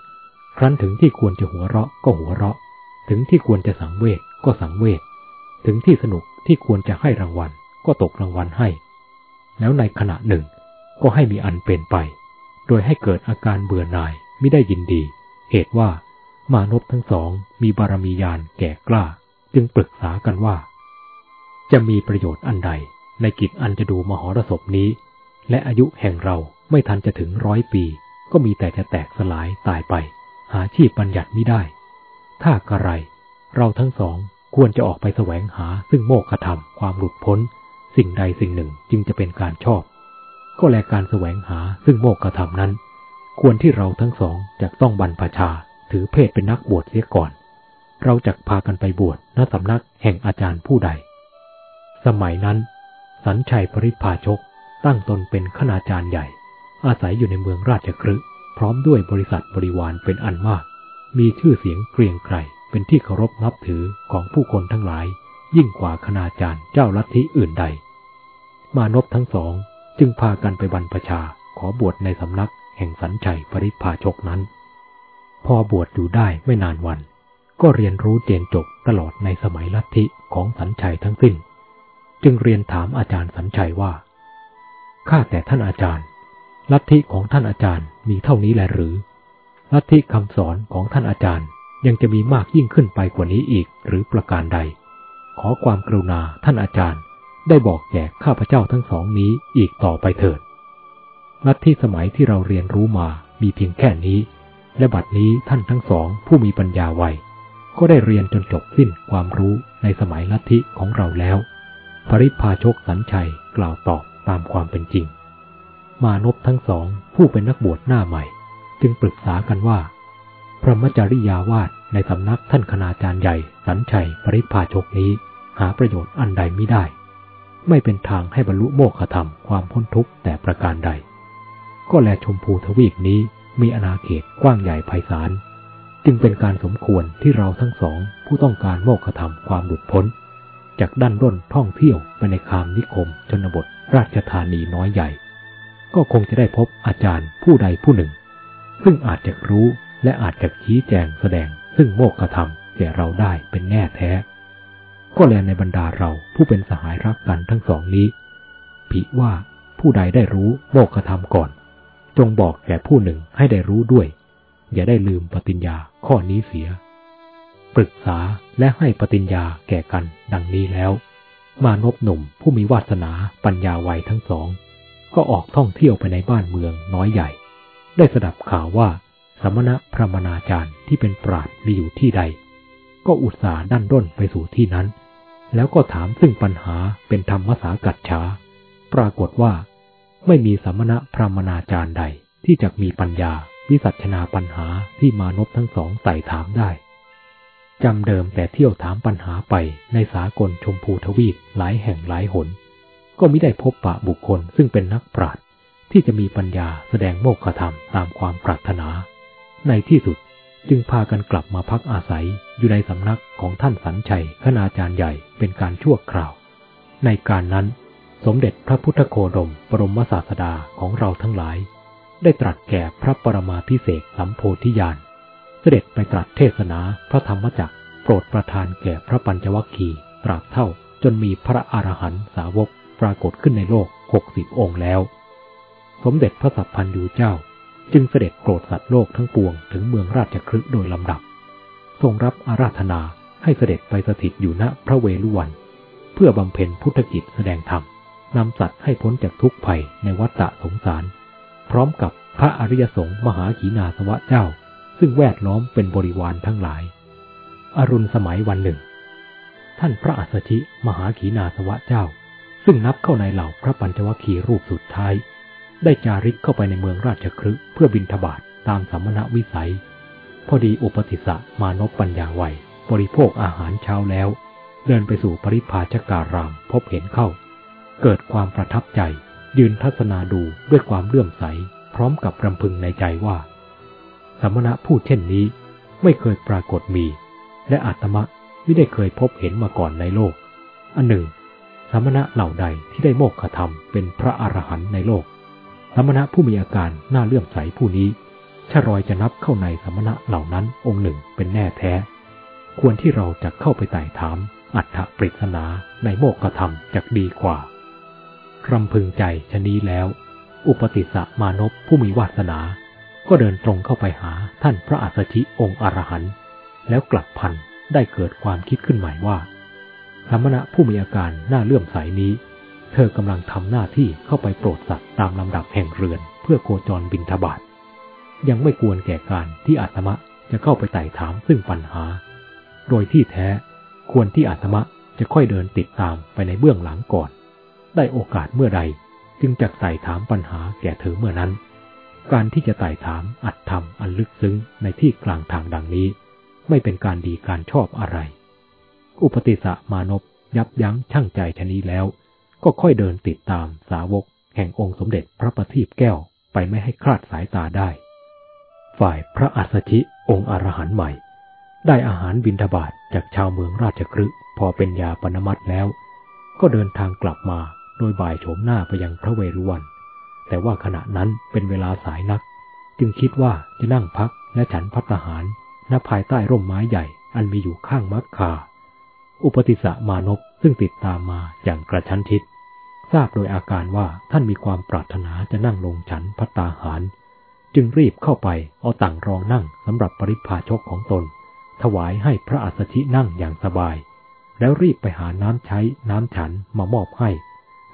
ครั้นถึงที่ควรจะหัวเราะก็หัวเราะ ถึงที่ควรจะสังเวชก็สังเวชถึงที่สนุกที่ควรจะให้รางวัลก็ตกรางวัลให้ แล้วในขณะหนึ่งก็ให้มีอันเป็นไป โดยให้เกิดอาการเบื่อหน่ายไม่ได้ยินดี เหตุว่า มานพทั้งสองมีบารมียานแก่กล้า จึงปรึกษากันว่า จะมีประโยชน์อันใดในกิจอันจะดูมหรสพนี้ และอายุแห่งเราไม่ทันจะถึงร้อยปี ก็มีแต่จะแตกสลายตายไป หาชีพบัญญัติไม่ได้ ถ้ากระไร เราทั้งสองควรจะออกไปแสวงหาซึ่งโมฆะธรรมความหลุดพ้น สิ่งใดสิ่งหนึ่งจึงจะเป็นการชอบ ก็แลการแสวงหาซึ่งโมฆะธรรมนั้น ควรที่เราทั้งสองจะต้องบรรพชา ถือเพศเป็นนักบวชเสียก่อน เราจะพากันไปบวชณสำนักแห่งอาจารย์ผู้ใด สมัยนั้น สัญชัยปริพาชกตั้งตนเป็นขณาจารย์ใหญ่ อาศัยอยู่ในเมืองราชครึพร้อมด้วยบริษัทบริวารเป็นอันมาก มีชื่อเสียงเกรียงไกรเป็นที่เคารพนับถือของผู้คนทั้งหลาย ยิ่งกว่าคณาจารย์เจ้าลัทธิอื่นใด มานพทั้งสองจึงพากันไปบรรพชาขอบวชในสำนักแห่งสัญชัยปริพาชกนั้น พอบวชอยู่ได้ไม่นานวัน ก็เรียนรู้เจนจบตลอดในสมัยลัทธิของสัญชัยทั้งสิ้น จึงเรียนถามอาจารย์สัญชัยว่า ข้าแต่ท่านอาจารย์ ลัทธิของท่านอาจารย์มีเท่านี้แลหรือ ลัทธิคำสอนของท่านอาจารย์ยังจะมีมากยิ่งขึ้นไปกว่านี้อีกหรือประการใด ขอความกรุณาท่านอาจารย์ได้บอกแก่ข้าพเจ้าทั้งสองนี้อีกต่อไปเถิดลัทธิสมัยที่เราเรียนรู้มามีเพียงแค่นี้ และบัดนี้ท่านทั้งสองผู้มีปัญญาไวก็ได้เรียนจนจบสิ้นความรู้ในสมัยลัทธิของเราแล้ว ปริพาชกสัญชัยกล่าวตอบตามความเป็นจริง มานพทั้งสองผู้เป็นนักบวชหน้าใหม่ จึงปรึกษากันว่า พระมจริยาวาสในสำนักท่านคณาจารย์ใหญ่สัญชัยปริพาชกนี้หาประโยชน์อันใดไม่ได้ ไม่เป็นทางให้บรรลุโมฆะธรรมความพ้นทุกข์แต่ประการใด ก็แลชมพูทวีปนี้ มีอาณาเขตกว้างใหญ่ไพศาล จึงเป็นการสมควรที่เราทั้งสองผู้ต้องการโมกขธรรมความหลุดพ้น จากด้านร่นท่องเที่ยวไปในคามนิคม ชนบท ราชธานีน้อยใหญ่ ก็คงจะได้พบอาจารย์ผู้ใดผู้หนึ่ง ซึ่งอาจจะรู้และอาจจะชี้แจงแสดง ซึ่งโมกขธรรมแก่เราได้เป็นแน่แท้ ก็แลในบรรดาเราผู้เป็นสหายรักกันทั้งสองนี้ผิว่าผู้ใดได้รู้โมกขธรรมก่อน จงบอกแก่ผู้หนึ่งให้ได้รู้ด้วย อย่าได้ลืมปฏิญญาข้อนี้เสีย ปรึกษาและให้ปฏิญญาแก่กันดังนี้แล้ว มานพหนุ่มผู้มีวาสนาปัญญาไวทั้งสอง ก็ออกท่องเที่ยวไปในบ้านเมืองน้อยใหญ่ ได้สดับข่าวว่าสมณะพระมนาจารย์ที่เป็นปราดมีอยู่ที่ใด ก็อุตส่าห์ดันด้นไปสู่ที่นั้น แล้วก็ถามซึ่งปัญหาเป็นธรรมสากัดช้า ปรากฏว่า ไม่มีสมณะพรามนาจารย์ใดที่จะมีปัญญาวิสัชนาปัญหาที่มานพทั้งสองไต่ถามได้จำเดิมแต่เที่ยวถามปัญหาไปในสากลชมพูทวีปหลายแห่งหลายหน ก็ม่ได้พบปะบุคคลซึ่งเป็นนักปราชญ์ที่จะมีปัญญาแสดงโมกขธรรมตามความปรารถนา ในที่สุดจึงพากันกลับมาพักอาศัยอยู่ในสำนักของท่านสันชัยคณาจารย์ใหญ่เป็นการชั่วคราว ในการนั้น สมเด็จพระพุทธโคดมบรมศาสดาของเราทั้งหลาย ได้ตรัสแก่พระปรมาพิเศษสัมโพธิญาณ เสด็จไปตรัสเทศนาพระธรรมจักรโปรดประทานแก่พระปัญจวัคคีย์ตราบเท่าจนมีพระอรหันต์สาวกปรากฏขึ้นในโลกหกสิบองค์แล้ว สมเด็จพระสัพพันยูเจ้า จึงเสด็จโปรดสัตว์โลกทั้งปวงถึงเมืองราชคฤห์โดยลำดับ ทรงรับอาราธนาให้เสด็จไปสถิตอยู่ณพระเวฬุวัน เพื่อบำเพ็ญพุทธกิจแสดงธรรม นำสัตว์ให้พ้นจากทุกข์ภัยในวัฏสงสาร พร้อมกับพระอริยสงฆ์มหาขีนาสวะเจ้า ซึ่งแวดล้อมเป็นบริวารทั้งหลาย อรุณสมัยวันหนึ่ง ท่านพระอัสสชิมหาขีนาสวะเจ้า ซึ่งนับเข้าในเหล่าพระปัญจวัคคีย์รูปสุดท้าย ได้จาริกเข้าไปในเมืองราชครึเพื่อบินทบาทตามสัมมณวิสัย พอดีอุปติสะมานพปัญญาไวบริโภคอาหารเช้าแล้ว เดินไปสู่ปริพาชการามพบเห็นเข้า เกิดความประทับใจ ยืนทัศนาดูด้วยความเลื่อมใส พร้อมกับรำพึงในใจว่า สมณะผู้เช่นนี้ไม่เคยปรากฏมี และอาตมะไม่ได้เคยพบเห็นมาก่อนในโลก อันหนึ่ง สมณะเหล่าใดที่ได้โมกขธรรมเป็นพระอรหันต์ในโลก สมณะผู้มีอาการน่าเลื่อมใสผู้นี้ชรอยจะนับเข้าในสมณะเหล่านั้นองค์หนึ่งเป็นแน่แท้ ควรที่เราจะเข้าไปไต่ถามอัฏฐปริศนาในโมกขธรรมจะดีกว่า รำพึงใจชนี้แล้ว อุปติสะมานพผู้มีวาสนา ก็เดินตรงเข้าไปหาท่านพระอัสสชิองค์อรหันต์แล้วกลับพันได้เกิดความคิดขึ้นใหม่ว่าธรรมณะผู้มีอาการหน้าเลื่อมใสนี้ เธอกำลังทำหน้าที่เข้าไปโปรดสัตว์ตามลำดับแห่งเรือนเพื่อโคจรบินทบาทยังไม่ควรแก่การที่อาตมะจะเข้าไปไต่ถามซึ่งปัญหา โดยที่แท้ควรที่อาตมะจะค่อยเดินติดตามไปในเบื้องหลังก่อน ได้โอกาสเมื่อใด จึงจะไต่ถามปัญหาแก่เธอเมื่อนั้น การที่จะไต่ถามอัดทำอันลึกซึ้งในที่กลางทางดังนี้ ไม่เป็นการดีการชอบอะไร อุปติสะมานพยับยั้งชั่งใจชนี้แล้ว ก็ค่อยเดินติดตามสาวก แห่งองค์สมเด็จพระประทีปแก้วไปไม่ให้คลาดสายตาได้ ฝ่ายพระอัสสชิองค์อรหันต์ใหม่ ได้อาหารบินทบาทจากชาวเมืองราชครึพอเป็นยาปนมัตแล้ว ก็เดินทางกลับมา โดยบ่ายโฉมหน้าไปยังพระเวรุวัน แต่ว่าขณะนั้นเป็นเวลาสายนัก จึงคิดว่าจะนั่งพักและฉันพัฒหารณภายใต้ร่มไม้ใหญ่ อันมีอยู่ข้างมักคา อุปติสะมานพซึ่งติดตามมาอย่างกระชั้นชิด ทราบโดยอาการว่าท่านมีความปรารถนาจะนั่งลงฉันพัตตาหาร จึงรีบเข้าไปเอาต่างรองนั่งสำหรับปริพาชกของตน ถวายให้พระอัสชินั่งอย่างสบาย แล้วรีบไปหาน้ำใช้น้ำฉันมามอบให้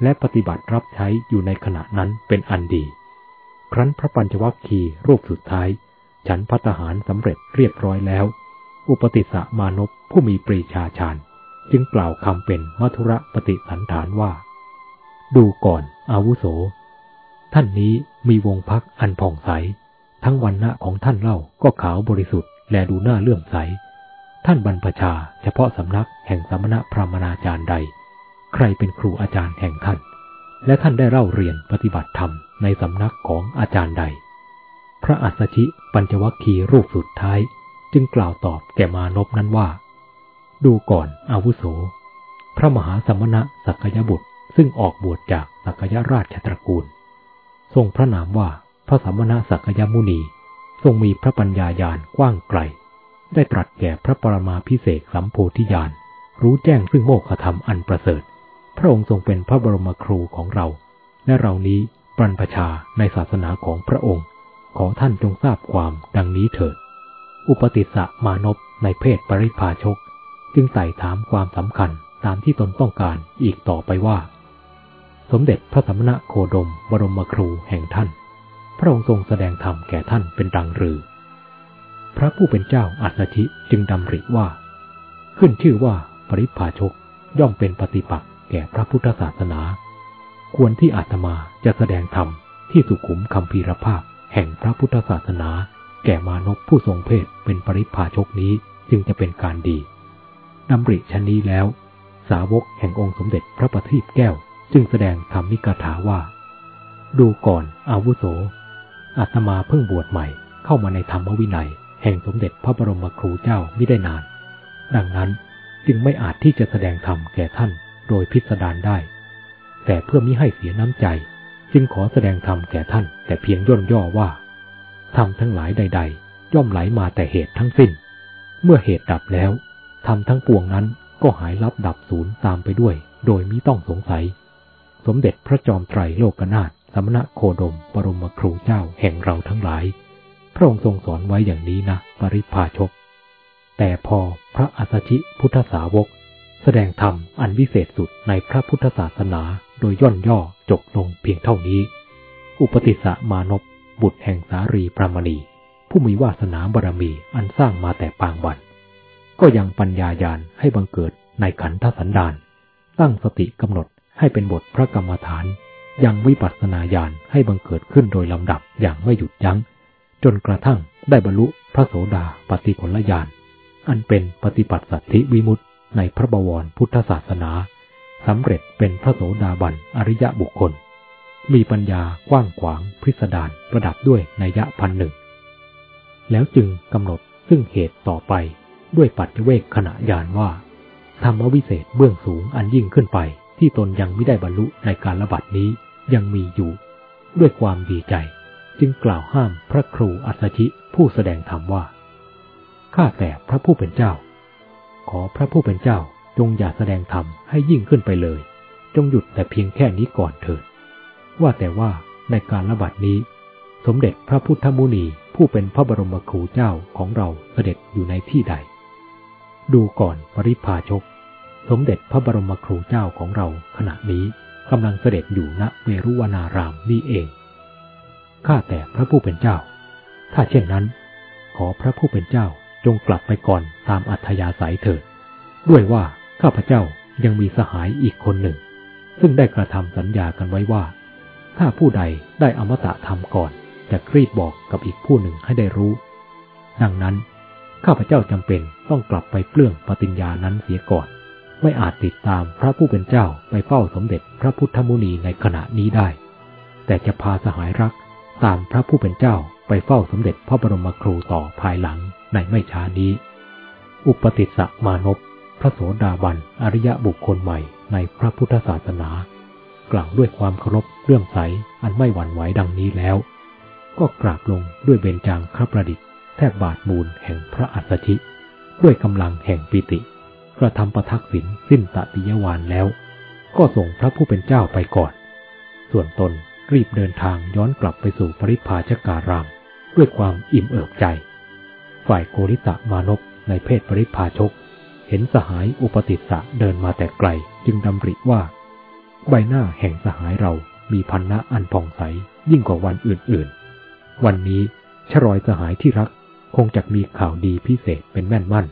และปฏิบัติรับใช้อยู่ในขณะนั้นเป็นอันดี ครั้นพระปัญจวัคคีย์รูปสุดท้าย ฉันพัฒหารสำเร็จเรียบร้อยแล้ว อุปติสะมานพผู้มีปรีชาชาญ จึงกล่าวคำเป็นมัทุระปฏิสันฐานว่า ดูก่อน อาวุโส ท่านนี้มีวงพักอันผ่องใส ทั้งวันณะของท่านเล่าก็ขาวบริสุทธิ์และดูหน้าเลื่อมใส ท่านบรรพชาเฉพาะสำนักแห่งสมณะพระมนาจารย์ใด ใครเป็นครูอาจารย์แห่งท่าน และท่านได้เล่าเรียนปฏิบัติธรรมในสำนักของอาจารย์ใด พระอัสสชิปัญจวัคคีรูปสุดท้ายจึงกล่าวตอบแก่มานพนั้นว่า ดูก่อนอาวุโส พระมหาสมณะสักยบุตรซึ่งออกบวชจากสักยราชตระกูล ทรงพระนามว่าพระสมณะสักยมุนี ทรงมีพระปัญญาญาณกว้างไกล ได้ตรัสแก่พระปรมาพิเศษสัมโพธิญาณรู้แจ้งซึ่งโมฆะธรรมอันประเสริฐ พระองค์ทรงเป็นพระบรมครูของเรา และเรานี้ปรรพชาในศาสนาของพระองค์ ขอท่านจงทราบความดังนี้เถิด อุปติสสะมานพในเพศปริพาชก จึงไต่ถามความสำคัญตามที่ตนต้องการอีกต่อไปว่า สมเด็จพระสัมณะโคดมบรมครูแห่งท่าน พระองค์ทรงแสดงธรรมแก่ท่านเป็นดังหรือ พระผู้เป็นเจ้าอัศชิจึงดำริว่า ขึ้นชื่อว่าปริพาชกย่อมเป็นปฏิปักษ แก่พระพุทธศาสนา ควรที่อาตมาจะแสดงธรรมที่สุขุมคำพีรภาพแห่งพระพุทธศาสนา แก่มานพผู้ทรงเพศเป็นปริพาชกนี้จึงจะเป็นการดีดำริชนนี้แล้ว สาวกแห่งองค์สมเด็จพระประทีปแก้ว จึงแสดงธรรมิกถาว่า ดูก่อนอาวุโสอาตมาเพิ่งบวชใหม่เข้ามาในธรรมวินัย แห่งสมเด็จพระบรมครูเจ้าไม่ได้นาน ดังนั้นจึงไม่อาจที่จะแสดงธรรมแก่ท่าน โดยพิสดารได้ แต่เพื่อมิให้เสียน้ำใจ จึงขอแสดงธรรมแก่ท่านแต่เพียงย่นย่อว่าธรรมทั้งหลายใด ๆ ย่อมไหลมาแต่เหตุทั้งสิ้น เมื่อเหตุดับแล้วธรรมทั้งปวงนั้นก็หายลับดับศูนย์ตามไปด้วย โดยมิต้องสงสัย สมเด็จพระจอมไตรโลกนาถสมณะโคดมบรมครูเจ้าแห่งเราทั้งหลาย พระองค์ทรงสอนไว้อย่างนี้นะ ปริพาชก แต่พอพระอัสชิพุทธสาวก แสดงธรรมอันวิเศษสุดในพระพุทธศาสนาโดยย่นย่อจบลงเพียงเท่านี้ อุปติสสะมานพบุตรแห่งสารีพระมณี ผู้มีวาสนาบารมีอันสร้างมาแต่ปางวัน ก็ยังปัญญายาณให้บังเกิดในขันธสันดานตั้งสติกำหนดให้เป็นบทพระกรรมฐาน ยังวิปัสสนาญาณให้บังเกิดขึ้นโดยลำดับอย่างไม่หยุดยัง้ง จนกระทั่งได้บรรลุพระโสดาปฏิผลญาณอันเป็นปฏิปัติสัตธิวิมุตติ ในพระบวรพุทธศาสนาสำเร็จเป็นพระโสดาบันอริยะบุคคล มีปัญญากว้างขวางพิสดารประดับด้วยนัยะพันหนึ่ง แล้วจึงกำหนดซึ่งเหตุต่อไปด้วยปัจเจเวกขณะยานว่า ธรรมวิเศษเบื้องสูงอันยิ่งขึ้นไป ที่ตนยังไม่ได้บรรลุในการระบาดนี้ยังมีอยู่ ด้วยความดีใจ จึงกล่าวห้ามพระครูอัสชิผู้แสดงธรรมว่าข้าแต่พระผู้เป็นเจ้า ขอพระผู้เป็นเจ้าจงอย่าแสดงธรรมให้ยิ่งขึ้นไปเลย จงหยุดแต่เพียงแค่นี้ก่อนเถิด ว่าแต่ว่าในการระบาดนี้ สมเด็จพระพุทธมุนีผู้เป็นพระบรมครูเจ้าของเราเสด็จอยู่ในที่ใด ดูก่อนปริพาชก สมเด็จพระบรมครูเจ้าของเราขณะนี้กำลังเสด็จอยู่ณเวรุวนารามนี่เอง ข้าแต่พระผู้เป็นเจ้า ถ้าเช่นนั้น ขอพระผู้เป็นเจ้า จงกลับไปก่อนตามอัธยาศัยเถิด ด้วยว่าข้าพเจ้ายังมีสหายอีกคนหนึ่ง ซึ่งได้กระทำสัญญากันไว้ว่า ถ้าผู้ใดได้อมตะธรรมก่อน จะรีบบอกกับอีกผู้หนึ่งให้ได้รู้ ดังนั้น ข้าพเจ้าจำเป็นต้องกลับไปเปลื้องปฏิญญานั้นเสียก่อน ไม่อาจติดตามพระผู้เป็นเจ้าไปเฝ้าสมเด็จพระพุทธมุนีในขณะนี้ได้ แต่จะพาสหายรักตามพระผู้เป็นเจ้าไปเฝ้าสมเด็จพระบรมครูต่อภายหลัง ในไม่ช้านี้ อุปติสสะมานพพระโสดาบันอริยบุคคลใหม่ในพระพุทธศาสนา กล่าวด้วยความเคารพเรื่องใสอันไม่หวั่นไหวดังนี้แล้ว ก็กราบลงด้วยเบญจางคประดิษฐ์แทบบาทมูลแห่งพระอัสสชิด้วยกำลังแห่งปิติ กระทำประทักษิณสิ้นตติยวานแล้ว ก็ส่งพระผู้เป็นเจ้าไปก่อน ส่วนตนรีบเดินทางย้อนกลับไปสู่ปริพาชการาม ด้วยความอิ่มเอิบใจ ฝ่ายโกริตะมานพในเพศปริพาชก เห็นสหายอุปติสะเดินมาแต่ไกล จึงดำริว่า ใบหน้าแห่งสหายเรามีพันนะอันผ่องใสยิ่งกว่าวันอื่นๆ วันนี้ชรอยสหายที่รักคงจะมีข่าวดีพิเศษเป็นแม่นมั่น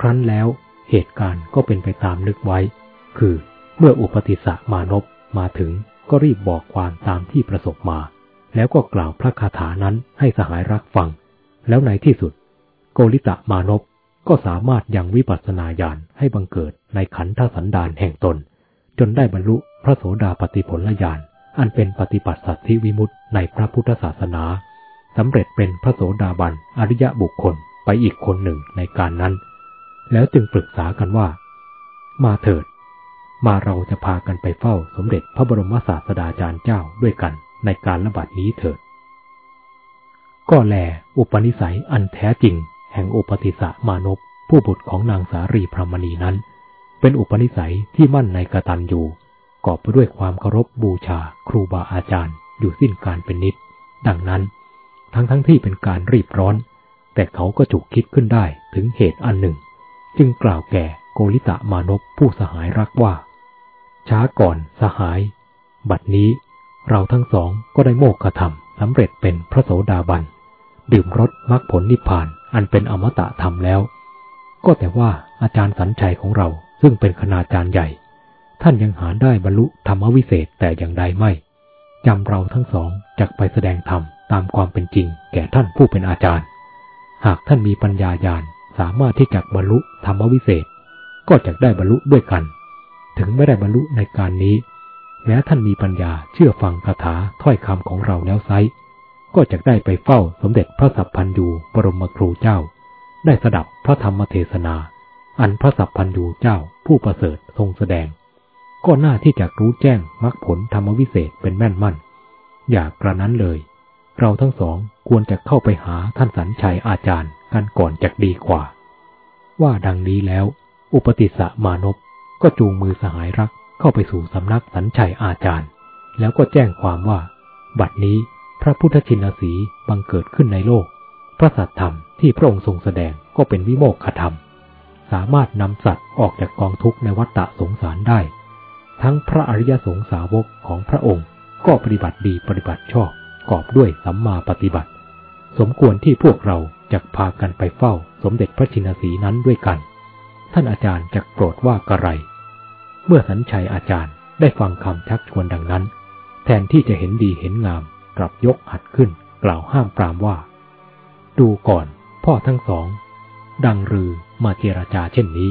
ครั้นแล้วเหตุการณ์ก็เป็นไปตามนึกไว้ คือเมื่ออุปติสะมานพมาถึงก็รีบบอกความตามที่ประสบมา แล้วก็กล่าวพระคาถานั้นให้สหายรักฟัง แล้วในที่สุด โกริตะมานพก็สามารถยังวิปัสสนาญาณให้บังเกิดในขันธสันดานแห่งตน จนได้บรรลุพระโสดาปติผลญาณอันเป็นปฏิปัติสัตธิวิมุตติในพระพุทธศาสนาสำเร็จเป็นพระโสดาบันอริยะบุคคลไปอีกคนหนึ่งในการนั้น แล้วจึงปรึกษากันว่า มาเถิด มาเราจะพากันไปเฝ้าสมเด็จพระบรมศาสดาจารย์เจ้าด้วยกันในการระบาดนี้เถิด ก็แลอุปนิสัยอันแท้จริง แห่งอุปติสะมานพผู้บุตรของนางสารีพรหมณีนั้น เป็นอุปนิสัยที่มั่นในกตัญญูกอบไปด้วยความเคารพบูชาครูบาอาจารย์อยู่สิ้นการเป็นนิด ดังนั้น ทั้งทั้งที่เป็นการรีบร้อน แต่เขาก็จุกคิดขึ้นได้ถึงเหตุอันหนึ่ง จึงกล่าวแก่โกริตะมานพผู้สหายรักว่า ช้าก่อนสหาย บัดนี้เราทั้งสองก็ได้โมกขธรรม สำเร็จเป็นพระโสดาบัน ดื่มรสมรรคผลนิพพานอันเป็นอมตะธรรมแล้ว ก็แต่ว่าอาจารย์สัญชัยของเราซึ่งเป็นคณาจารย์ใหญ่ ท่านยังหาได้บรรลุธรรมวิเศษแต่อย่างใดไม่จำเราทั้งสองจักไปแสดงธรรมตามความเป็นจริง แก่ท่านผู้เป็นอาจารย์ หากท่านมีปัญญาญาณสามารถที่จะบรรลุธรรมวิเศษ ก็จะได้บรรลุด้วยกัน ถึงไม่ได้บรรลุในการนี้ แม้ท่านมีปัญญาเชื่อฟังคาถาถ้อยคำของเราแล้วไซก็จะได้ไปเฝ้าสมเด็จพระสัพพันยูบรมครูเจ้า ได้สดับพระธรรมเทศนา อันพระสัพพันยูเจ้าผู้ประเสริฐทรงแสดง ก็น่าที่จะรู้แจ้งมรรคผลธรรมวิเศษเป็นแม่นมั่น อย่ากระนั้นเลย เราทั้งสองควรจะเข้าไปหาท่านสันชัยอาจารย์กันก่อนจะดีกว่า ว่าดังนี้แล้ว อุปติสสะมานพก็จูงมือสหายรัก เข้าไปสู่สำนักสัญชัยอาจารย์ แล้วก็แจ้งความว่า บัดนี้พระพุทธชินสีบังเกิดขึ้นในโลก พระสัตธรรมที่พระองค์ทรงแสดงก็เป็นวิโมกขธรรม สามารถนำสัตว์ออกจากกองทุกข์ในวัฏฏะสงสารได้ ทั้งพระอริยสงสาวกของพระองค์ก็ปฏิบัติดีปฏิบัติชอบกอบด้วยสัมมาปฏิบัติ สมควรที่พวกเราจะพากันไปเฝ้าสมเด็จพระชินสีนั้นด้วยกัน ท่านอาจารย์จะโปรดว่ากระไร เมื่อสัญชัยอาจารย์ได้ฟังคำชักชวนดังนั้น แทนที่จะเห็นดีเห็นงามกลับยกหัดขึ้นกล่าวห้ามปรามว่า ดูก่อนพ่อทั้งสอง ดังรือมาเจรจาเช่นนี้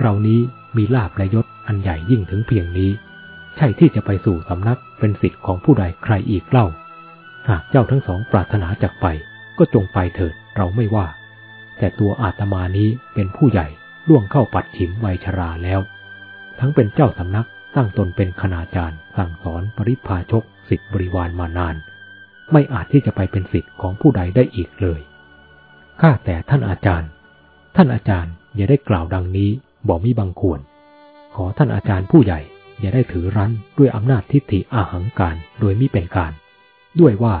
เรานี้มีลาบและยศอันใหญ่ยิ่งถึงเพียงนี้ ใช่ที่จะไปสู่สำนักเป็นสิทธิ์ของผู้ใดใครอีกเล่า หากเจ้าทั้งสองปรารถนาจากไป ก็จงไปเถิดเราไม่ว่า แต่ตัวอาตมานี้เป็นผู้ใหญ่ล่วงเข้าปัดฉิมวัยชราแล้ว ทั้งเป็นเจ้าสำนักตั้งตนเป็นคณาจารย์ สั่งสอนปริพาชกสิทธิบริวารมานาน ไม่อาจที่จะไปเป็นสิทธิ์ของผู้ใดได้อีกเลย ข้าแต่ท่านอาจารย์ ท่านอาจารย์อย่าได้กล่าวดังนี้บอกมีบางควร ขอท่านอาจารย์ผู้ใหญ่ อย่าได้ถือรั้นด้วยอำนาจทิฏฐิอาหังการโดยมิเป็นการ ด้วยว่า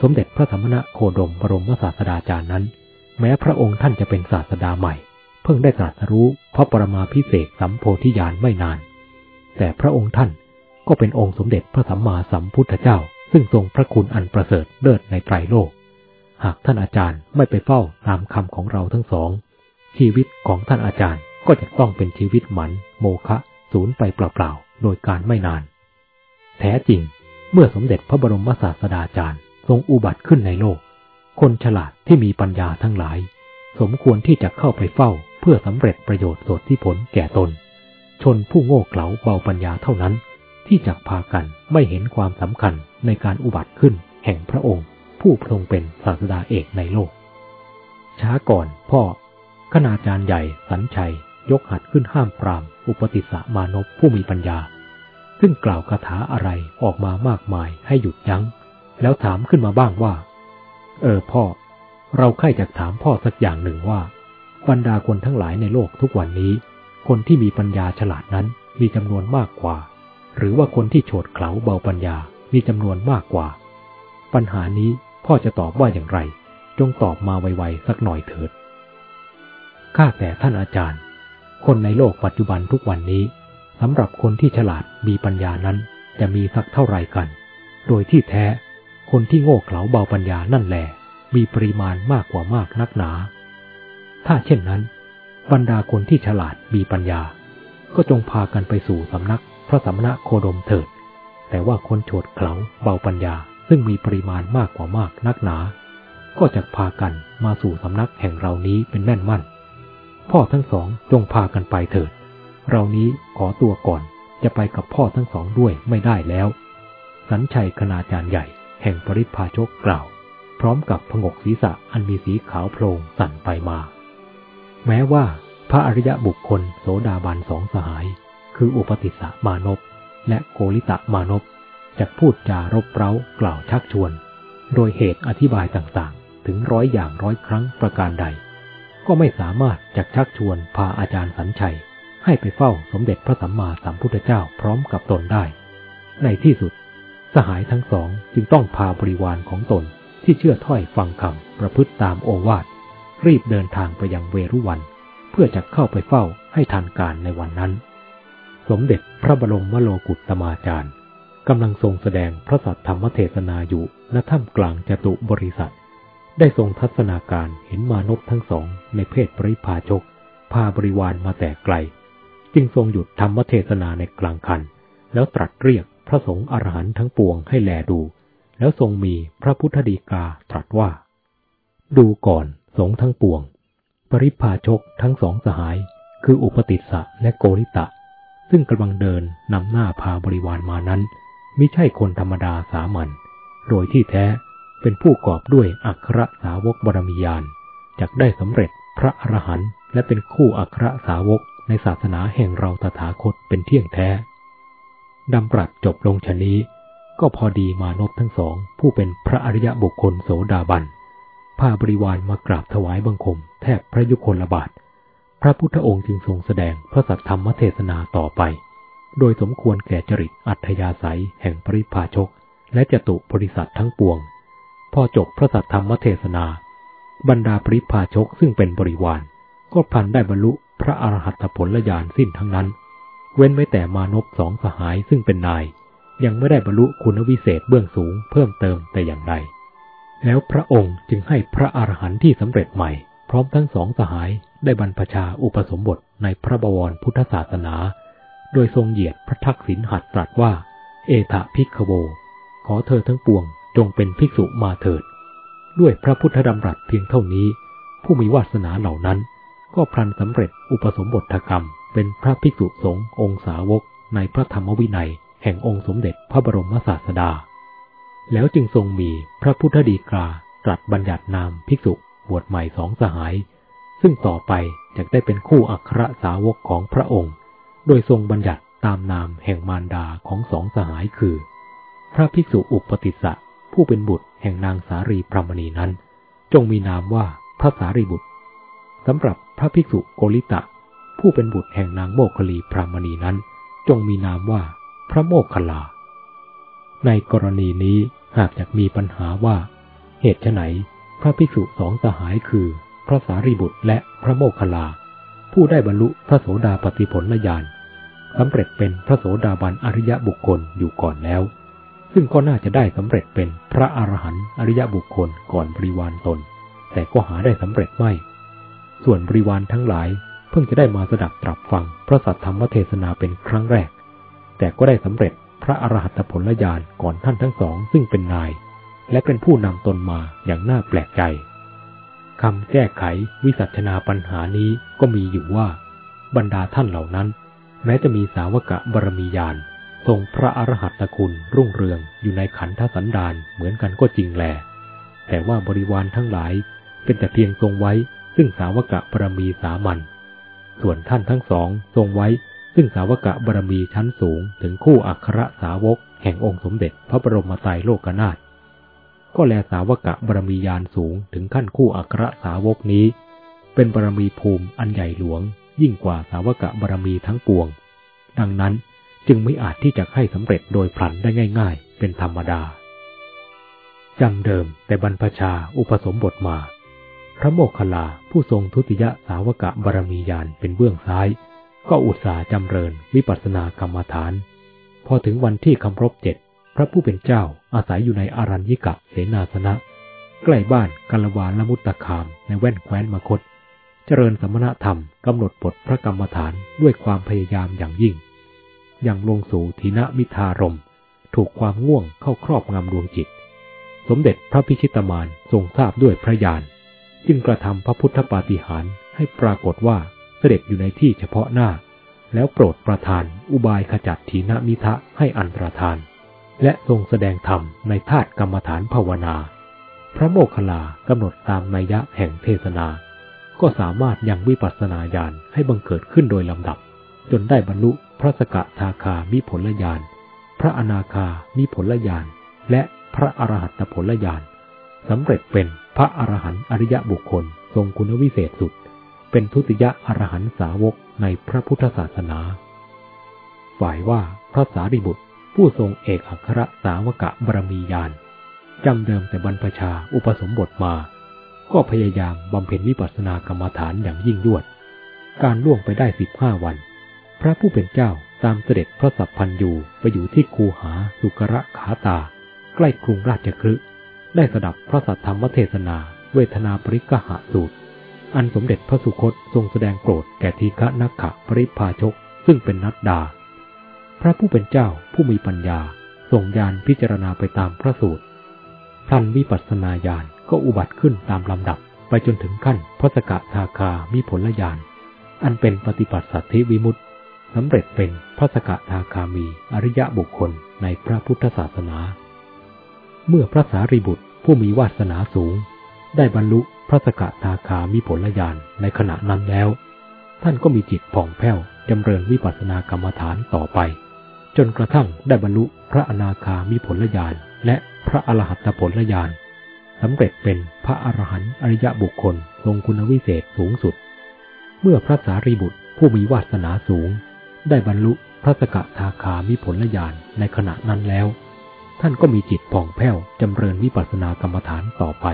สมเด็จพระธรรมณโคดมบรมศาสดาจารย์นั้น แม้พระองค์ท่านจะเป็นศาสดาใหม่ เพิ่งได้ตรัสรู้พระปรมาพิเศษสัมโพธิญาณไม่นาน แต่พระองค์ท่านก็เป็นองค์สมเด็จพระสัมมาสัมพุทธเจ้า ซึ่งทรงพระคุณอันประเสริฐเลิศในไตรโลก หากท่านอาจารย์ไม่ไปเฝ้าตามคำของเราทั้งสอง ชีวิตของท่านอาจารย์ก็จะต้องเป็นชีวิตหมัน โมฆะสูญไปเปล่าๆโดยการไม่นาน แท้จริง เมื่อสมเด็จพระบรมศาสดาจารย์ทรงอุบัติขึ้นในโลก คนฉลาดที่มีปัญญาทั้งหลาย สมควรที่จะเข้าไปเฝ้า เพื่อสำเร็จประโยชน์สดที่ผลแก่ตน ชนผู้โง่เขลาเบาปัญญาเท่านั้น ที่จะพากันไม่เห็นความสำคัญในการอุบัติขึ้นแห่งพระองค์ ผู้ทรงเป็นศาสดาเอกในโลก ช้าก่อนพ่อคณาจารย์ใหญ่สันชัย ยกหัดขึ้นห้ามปราม อุปติสมานพผู้มีปัญญา ซึ่งกล่าวคาถาอะไรออกมามากมายให้หยุดยัง้ง แล้วถามขึ้นมาบ้างว่า เออพ่อ เราใคร่จะถามพ่อสักอย่างหนึ่งว่า บรรดาคนทั้งหลายในโลกทุกวันนี้ คนที่มีปัญญาฉลาดนั้นมีจำนวนมากกว่า หรือว่าคนที่โฉดเขลาเบาปัญญามีจำนวนมากกว่า ปัญหานี้พ่อจะตอบว่าอย่างไร จงตอบมาไวๆสักหน่อยเถิด ข้าแต่ท่านอาจารย์ คนในโลกปัจจุบันทุกวันนี้สำหรับคนที่ฉลาดมีปัญญานั้นจะมีสักเท่าไรกัน โดยที่แท้ คนที่โง่เขลาเบาปัญญานั่นแหละมีปริมาณมากกว่ามากนักหนา ถ้าเช่นนั้น บรรดาคนที่ฉลาดมีปัญญา ก็จงพากันไปสู่สำนักพระสัมณะโคดมเถิด แต่ว่าคนโฉดเขลาเบาปัญญาซึ่งมีปริมาณมากกว่ามากนักหนา ก็จะพากันมาสู่สำนักแห่งเรานี้เป็นแน่นมั่น พ่อทั้งสองจงพากันไปเถิด เรานี้ขอตัวก่อนจะไปกับพ่อทั้งสองด้วยไม่ได้แล้ว สัญชัยคณาจารย์ใหญ่แห่งปริพาชกกล่าว พร้อมกับพงกศีรษะอันมีสีขาวโพลงสั่นไปมา แม้ว่าพระอริยบุคคลโสดาบันสองสหาย คืออุปติสสะมานพและโกริตะมานพจะพูดจารบเร้ากล่าวชักชวน โดยเหตุอธิบายต่างๆ ถึงร้อยอย่างร้อยครั้งประการใด ก็ไม่สามารถจะชักชวนพาอาจารย์สัญชัย ให้ไปเฝ้าสมเด็จพระสัมมาสัมพุทธเจ้าพร้อมกับตนได้ ในที่สุด สหายทั้งสองจึงต้องพาบริวารของตนที่เชื่อถ้อยฟังคำประพฤติตามโอวาท รีบเดินทางไปยังเวรุวัน เพื่อจะเข้าไปเฝ้าให้ทันการในวันนั้น สมเด็จพระบรมวโลกุตมาจารย์กำลังทรงแสดงพระสัทธรรมเทศนาอยู่ณถ้ำกลางจตุบริษัท ได้ทรงทัศนาการเห็นมานพทั้งสองในเพศปริพาชก พาบริวารมาแต่ไกล จึงทรงหยุดธรรมเทศนาในกลางคัน แล้วตรัสเรียกพระสงฆ์อรหันต์ทั้งปวงให้แลดู แล้วทรงมีพระพุทธดีกาตรัสว่า ดูก่อน สงทั้งปวง ปริพาชกทั้งสองสหาย คืออุปติสสะและโกริตะ ซึ่งกำลังเดินนำหน้าพาบริวารมานั้นไม่ใช่คนธรรมดาสามัญโดยที่แท้เป็นผู้กอบด้วยอัครสาวกบรมียานจกได้สำเร็จพระอรหันต์และเป็นคู่อัครสาวกในศาสนาแห่งเราตถาคตเป็นเที่ยงแท้ดำปรัดจบลงชนี้ ก็พอดีมานพทั้งสองผู้เป็นพระอริยบุคคลโสดาบัน พาบริวารมากราบถวายบังคม แทบพระยุคลบาท พระพุทธองค์จึงทรงแสดงพระสัทธรรมเทศนาต่อไป โดยสมควรแก่จริตอัธยาศัยแห่งปริพาชก และจตุบริษัททั้งปวง พอจบพระสัทธรรมเทศนา บรรดาปริพาชกซึ่งเป็นบริวาร ก็พันได้บรรลุพระอรหัตผลญาณสิ้นทั้งนั้น เว้นไว้แต่มานพสองสหายซึ่งเป็นนาย ยังไม่ได้บรรลุคุณวิเศษเบื้องสูงเพิ่มเติมแต่อย่างใด แล้วพระองค์จึงให้พระอรหันต์ที่สำเร็จใหม่ พร้อมทั้งสองสหายได้บรรพชาอุปสมบทในพระบวรพุทธศาสนา โดยทรงเหยียดพระทักษิณหัดตรัสว่า เอถะพิกขโว ขอเธอทั้งปวงจงเป็นภิกษุมาเถิด ด้วยพระพุทธดำรัสเพียงเท่านี้ ผู้มีวาสนาเหล่านั้น ก็พลันสำเร็จอุปสมบทกรรม เป็นพระภิกษุสงฆ์องค์สาวกในพระธรรมวินัย แห่งองค์สมเด็จพระบรมศาสดา แล้วจึงทรงมีพระพุทธดีกาตรัสบัญญัตินามภิกษุบวชใหม่สองสหาย ซึ่งต่อไปจะได้เป็นคู่อัครสาวกของพระองค์ โดยทรงบัญญัติตามนามแห่งมารดาของสองสหายคือ พระภิกษุอุปติสสะผู้เป็นบุตรแห่งนางสารีพรมณีนั้น จงมีนามว่าพระสารีบุตรสำหรับพระภิกษุโกริตะ ผู้เป็นบุตรแห่งนางโมคคลีพรามณีนั้น จงมีนามว่า พระโมคคลา ในกรณีนี้ หากอยากมีปัญหาว่า เหตุไฉนพระภิกษุสองสหายคือ พระสารีบุตรและพระโมคคัลลา ผู้ได้บรรลุพระโสดาปติผลญาณสำเร็จเป็นพระโสดาบันอริยบุคคลอยู่ก่อนแล้ว ซึ่งก็น่าจะได้สำเร็จเป็นพระอรหันต์อริยบุคคลก่อนบริวารตน แต่ก็หาได้สำเร็จไม่ ส่วนบริวารทั้งหลายเพิ่งจะได้มาสดับตรับฟังพระสัทธรรมเทศนาเป็นครั้งแรก แต่ก็ได้สำเร็จ ระอรหัตผลญาณก่อนท่านทั้งสองซึ่งเป็นนาย และเป็นผู้นำตนมาอย่างน่าแปลกใจคำแก้ไขวิสัชนาปัญหานี้ก็มีอยู่ว่า บรรดาท่านเหล่านั้น แม้จะมีสาวกะบารมีญาณทรงพระอรหัตคุณรุ่งเรืองอยู่ในขันธสันดานเหมือนกันก็จริงแหลแต่ว่าบริวารทั้งหลายเป็นแต่เพียงทรงไว้ซึ่งสาวกะบารมีสามัญส่วนท่านทั้งสองทรงไว้ ซึ่งสาวกะบารมีชั้นสูงถึงคู่อัครสาวกแห่งองค์สมเด็จพระบรมไตรโลกนาถก็แลสาวกะบารมียานสูงถึงขั้นคู่อัครสาวกนี้ เป็นบารมีภูมิอันใหญ่หลวง ยิ่งกว่าสาวกะบารมีทั้งปวง ดังนั้นจึงไม่อาจที่จะให้สำเร็จโดยพลันได้ง่าย ๆ เป็นธรรมดาจำเดิมแต่บรรพชาอุปสมบทมา พระโมคคัลลาผู้ทรงทุติยสาวกะบารมียานเป็นเบื้องซ้าย ก็อุตสาห์จำเริญวิปัสสนากรรมฐาน พอถึงวันที่คำรบเจ็ดพระผู้เป็นเจ้าอาศัยอยู่ในอารัญญิกะเสนาสนะ ใกล้บ้านกาลวานละมุตตะคามในแว่นแคว้นมคต เจริญสมณธรรมกำหนดบทพระกรรมฐานด้วยความพยายามอย่างยิ่ง อย่างลงสู่ทีนมิทารม ถูกความง่วงเข้าครอบงำดวงจิต สมเด็จพระพิชิตมารทรงทราบด้วยพระญาณจึงกระทำพระพุทธปาฏิหาริย์ให้ปรากฏว่า เสด็จอยู่ในที่เฉพาะหน้า แล้วโปรดประทานอุบายขจัดทีนมิทะให้อันตรธาน และทรงแสดงธรรมในธาตุกรรมฐานภาวนา พระโมคคัลลากำหนดตามนัยยะแห่งเทศนา ก็สามารถยังวิปัสสนาญาณให้บังเกิดขึ้นโดยลำดับ จนได้บรรลุพระสกทาคามิผลญาณพระอนาคามิผลญาณและพระอรหัตผลญาณสำเร็จเป็นพระอรหันต์อริยบุคคล ทรงคุณวิเศษสุด เป็นทุติยอรหันต์สาวกในพระพุทธศาสนา ฝ่ายว่าพระสารีบุตรผู้ทรงเอกอัครสาวกะบรมียานจำเดิมแต่บรรพชาอุปสมบทมา ก็พยายามบำเพ็ญวิปัสสนากรรมฐานอย่างยิ่งยวด การล่วงไปได้สิบห้าวัน พระผู้เป็นเจ้าตามเสด็จพระสัพพันยูไปอยู่ที่คูหาสุกระขาตา ใกล้กรุงราชคฤห์ได้สดับพระสัทธรรมเทศนา เวทนาปริกหะสูตร อันสมเด็จพระสุคตทรงแสดงโปรดแก่ทีฆนักขะปริพาชก ซึ่งเป็นนัดดา พระผู้เป็นเจ้าผู้มีปัญญาทรงญาณพิจารณาไปตามพระสูตรท่านวิปัสสนาญาณก็อุบัติขึ้นตามลำดับไปจนถึงขั้นพระสกทาคามีผลญาณอันเป็นปฏิปัติสัตธิวิมุตติสำเร็จเป็นพระสกทาคามีอริยะบุคคลในพระพุทธศาสนา เมื่อพระสารีบุตรผู้มีวาสนาสูง ได้บรรลุ พระสกทาคามีผลญาณในขณะนั้นแล้ว ท่านก็มีจิตผ่องแผ้วจำเริญวิปัสสนากรรมฐานต่อไป จนกระทั่งได้บรรลุพระอนาคามีผลญาณและพระอรหัตผลญาณสำเร็จเป็นพระอรหันต์อริยบุคคลทรงคุณวิเศษสูงสุด เมื่อพระสารีบุตรผู้มีวาสนาสูง ได้บรรลุพระสกทาคามีผลญาณในขณะนั้นแล้ว ท่านก็มีจิตผ่องแผ้วจำเริญวิปัสสนากรรมฐานต่อไป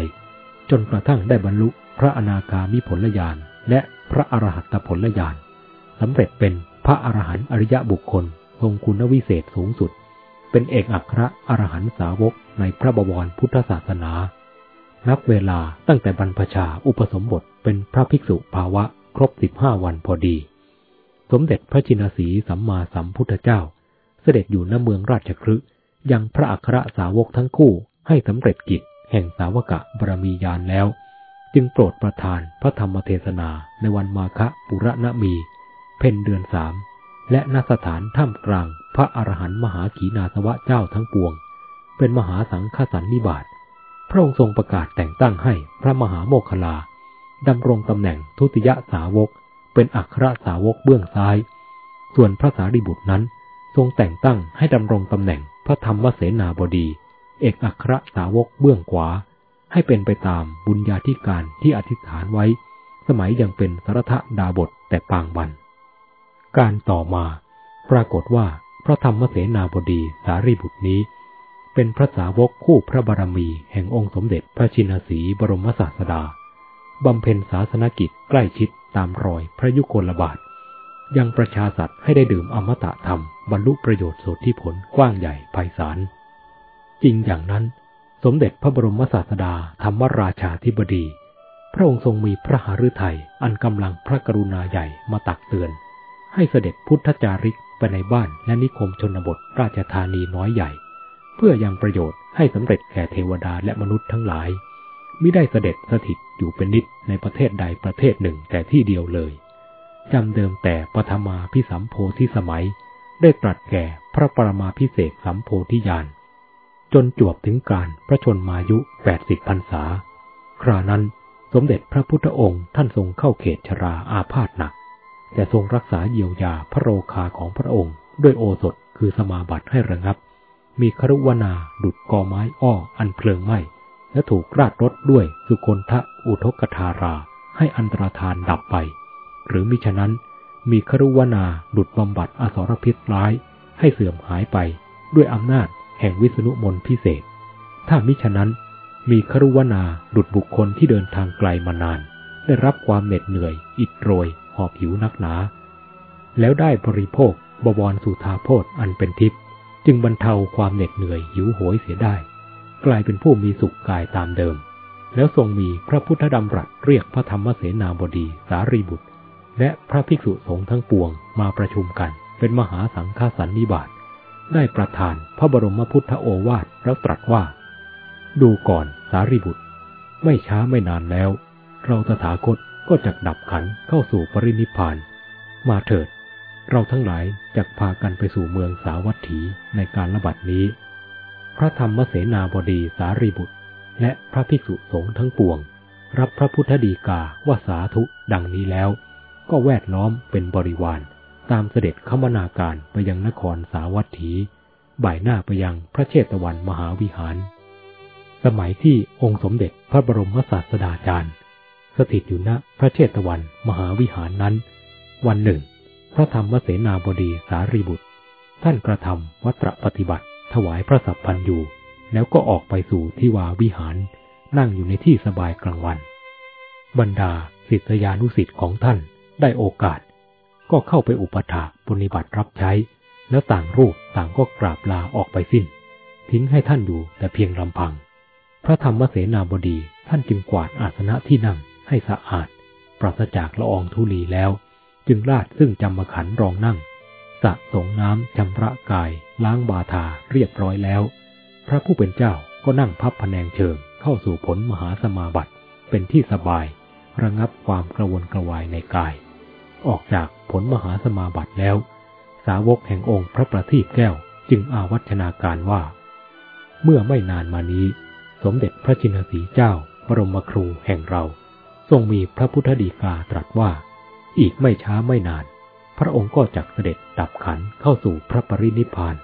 จนกระทั่งได้บรรลุพระอนาคามิผลญาณและพระอรหัตผลญาณสำเร็จเป็นพระอรหันต์อริยบุคคล ทรงคุณวิเศษสูงสุด เป็นเอกอัครอรหันตสาวกในพระบวรพุทธศาสนา นับเวลาตั้งแต่บรรพชาอุปสมบทเป็นพระภิกษุภาวะครบสิบห้าวันพอดี สมเด็จพระจินสีสัมมาสัมพุทธเจ้า เสด็จอยู่ณเมืองราชคฤห์ยังพระอัครสาวกทั้งคู่ให้สำเร็จกิจ แห่งสาวกะบรมียานแล้ว จึงโปรดประทานพระธรรมเทศนาในวันมาฆปุระณมี เพ่นเดือนสาม และนสถานท่ามกลาง พระอรหันต์มหาขีนาสวะเจ้าทั้งปวง เป็นมหาสังฆสันนิบาตพระองค์ทรงประกาศแต่งตั้งให้พระมหาโมคลาดำรงตำแหน่งทุติยสาวก เป็นอัครสาวกเบื้องซ้าย ส่วนพระสารีบุตรนั้น ทรงแต่งตั้งให้ดำรงตำแหน่งพระธรรมเสนาบดี เอกอัครสาวกเบื้องขวา ให้เป็นไปตามบุญญาธิการที่อธิษฐานไว้ สมัยยังเป็นสารทดาบทแต่ปางบัน การต่อมา ปรากฏว่าพระธรรมเสนาบดีสารีบุตรนี้ เป็นพระสาวกคู่พระบารมีแห่งองค์สมเด็จพระชินสีบรมศาสดาบำเพ็ญศาสนกิจใกล้ชิดตามรอยพระยุคลบาท ยังประชาสัตว์ให้ได้ดื่มอมตะธรรมบรรลุประโยชน์สุดที่ผลกว้างใหญ่ไพศาล จริงอย่างนั้น สมเด็จพระบรมศาสดาธรรมราชาธิบดี พระองค์ทรงมีพระหฤทัยอันกำลังพระกรุณาใหญ่มาตักเตือน ให้เสด็จพุทธจาริกไปในบ้านและนิคมชนบทราชธานีน้อยใหญ่ เพื่อยังประโยชน์ให้สำเร็จแก่เทวดาและมนุษย์ทั้งหลายมิได้เสด็จสถิตอยู่เป็นนิดในประเทศใดประเทศหนึ่งแต่ที่เดียวเลยจำเดิมแต่ปฐมาพิสัมโพธิสมัย ได้ตรัสแก่พระปรมาพิเศษสัมโพธิญาณ จนจวบถึงการพระชนมายุแปดสิบพรรษา ครานั้นสมเด็จพระพุทธองค์ท่านทรงเข้าเขตชราอาพาธหนัก แต่ทรงรักษาเยียวยาพระโรคาของพระองค์ ด้วยโอสถคือสมาบัติให้ระงับ มีครุวนาดุดกอไม้อ้ออันเพลิงไหม้ และถูกราดรถด้วยสุคนทะอุทกทารา ให้อันตรธานดับไป หรือมิฉะนั้น มีครุวนาดุดบำบัดอสรพิษร้าย ให้เสื่อมหายไปด้วยอำนาจ แห่งวิษณุมนพิเศษ ถ้ามิฉะนั้นมีครุวนาดุดบุคคลที่เดินทางไกลมานาน ได้รับความเหน็ดเหนื่อย อิดโรย หอบหิวนักหนา แล้วได้บริโภคบวรสุธาโพธอันเป็นทิพย์จึงบรรเทาความเหน็ดเหนื่อยหิวโหยเสียได้ กลายเป็นผู้มีสุขกายตามเดิม แล้วทรงมีพระพุทธดำรัสเรียกพระธรรมเสนาบดีสารีบุตร และพระภิกษุสงฆ์ทั้งปวงมาประชุมกัน เป็นมหาสังฆสันนิบาต ได้ประทานพระบรมพุทธโอวาทแล้วตรัสว่า ดูก่อนสารีบุตร ไม่ช้าไม่นานแล้ว เราตถาคตก็จะดับขันเข้าสู่ปรินิพาน มาเถิด เราทั้งหลายจะพากันไปสู่เมืองสาวัตถีในการระบาดนี้ พระธรรมเสนาบดีสารีบุตร และพระภิกษุสงฆ์ทั้งปวง รับพระพุทธดีกาว่าสาธุดังนี้แล้ว ก็แวดล้อมเป็นบริวาร ตามเสด็จขมนาการไปยังนครสาวัตถี บ่ายหน้าไปยังพระเชตวันมหาวิหาร สมัยที่องค์สมเด็จพระบรมศาสดาจารย์ สถิตอยู่ณพระเชตวันมหาวิหารนั้น วันหนึ่ง พระธรรมเสนาบดีสารีบุตร ท่านกระทำวัตรปฏิบัติ ถวายพระสัพพันอยู่ แล้วก็ออกไปสู่ที่วาวิหาร นั่งอยู่ในที่สบายกลางวัน บรรดาศิษยานุศิษย์ของท่านได้โอกาส ก็เข้าไปอุปถาปฏิบัติรับใช้ แล้วต่างรูปต่างก็กราบลาออกไปสิ้น ทิ้งให้ท่านอยู่แต่เพียงลำพัง พระธรรมเสนาบดีท่านจึงกวาดอาสนะที่นั่งให้สะอาด ปราศจากละอองธุลีแล้ว จึงลาดซึ่งจำมขันรองนั่ง สะสงน้ำชำระกาย ล้างบาทาเรียบร้อยแล้ว พระผู้เป็นเจ้าก็นั่งพับพแนงเชิงเข้าสู่ผลมหาสมาบัติเป็นที่สบาย ระงับความกระวนกระวายในกาย ออกจากผลมหาสมาบัติแล้ว สาวกแห่งองค์พระประทีปแก้วจึงอาวัชนาการว่า เมื่อไม่นานมานี้ สมเด็จพระจินสีเจ้าบรมครูแห่งเรา ทรงมีพระพุทธดีกาตรัสว่า อีกไม่ช้าไม่นาน พระองค์ก็จักเสด็จดับขันเข้าสู่พระปรินิพาน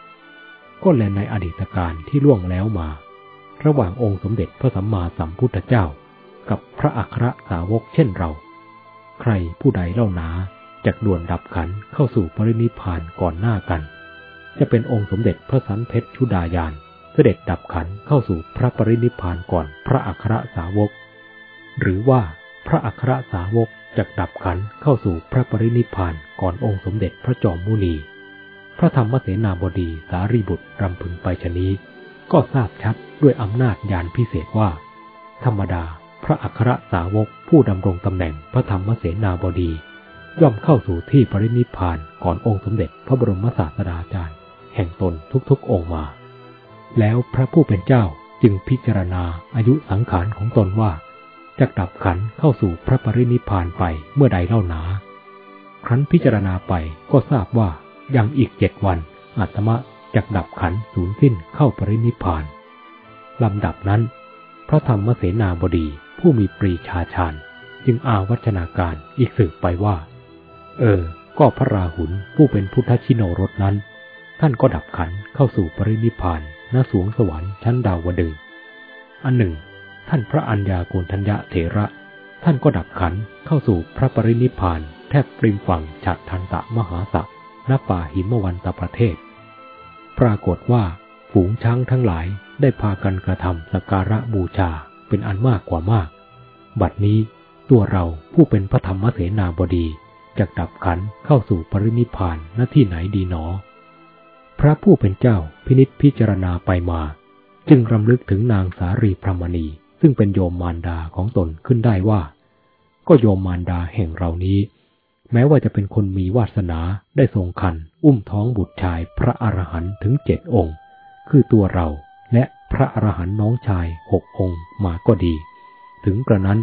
ก็แลในอดีตการที่ล่วงแล้วมา ระหว่างองค์สมเด็จพระสัมมาสัมพุทธเจ้า กับพระอัครสาวกเช่นเรา ใครผู้ใดเล่านาจักด่วนดับขันเข้าสู่ปรินิพานก่อนหน้ากัน จะเป็นองค์สมเด็จพระสันเพชรชุดายาน เสด็จดับขันเข้าสู่พระปรินิพานก่อนพระอัครสาวก หรือว่าพระอัครสาวกจากดับขันเข้าสู่พระปรินิพานก่อนองค์สมเด็จพระจอมมุนี พระธรรมเสนาบดีสารีบุตรรำพึงไปชนี้ ก็ทราบชัดด้วยอำนาจญาณพิเศษว่า ธรรมดา พระอัครสาวกผู้ดำรงตำแหน่งพระธรรมเสนาบดี ย่อมเข้าสู่ที่ปรินิพานก่อนองค์สมเด็จพระบรมศาสดาจารย์ แห่งตนทุกๆองค์มา แล้วพระผู้เป็นเจ้าจึงพิจารณาอายุสังขารของตนว่า จะดับขันเข้าสู่พระปรินิพานไปเมื่อใดเล่าหนา ครั้นพิจารณาไปก็ทราบว่ายังอีกเจ็ดวันอาตมะจะดับขันสูญสิ้นเข้าปรินิพานลำดับนั้น พระธรรมเสนาบดี ผู้มีปรีชาชาญจึงอาวัชนาการอีกสืบไปว่า เออ ก็พระราหุลผู้เป็นพุทธชิโนรสนั้น ท่านก็ดับขันเข้าสู่ปรินิพานณสวงสวรรค์ชั้นดาวดึงอันหนึ่ง ท่านพระัญญาโกณทัญญะเถระ ท่านก็ดับขันเข้าสู่พระปรินิพานแทบริมฝั่งฉัดทันตะมหาสักณป่าหิมวันตประเทศ ปรากฏว่าฝูงช้างทั้งหลายได้พากันกระทำสการะบูชา เป็นอันมากกว่ามาก บัดนี้ตัวเราผู้เป็นพระธรรมเสนาบดีจะดับขันเข้าสู่ปรินิพานณที่ไหนดีหนอ พระผู้เป็นเจ้าพินิษพิจารณาไปมา จึงรำลึกถึงนางสารีพรมณี ซึ่งเป็นโยมมารดาของตนขึ้นได้ว่า ก็โยมมารดาแห่งเรานี้ แม้ว่าจะเป็นคนมีวาสนาได้ทรงคันอุ้มท้องบุตรชายพระอรหันต์ถึงเจ็ดองค์ คือตัวเรา พระอรหันต์น้องชายหกองค์มาก็ดี ถึงกระนั้น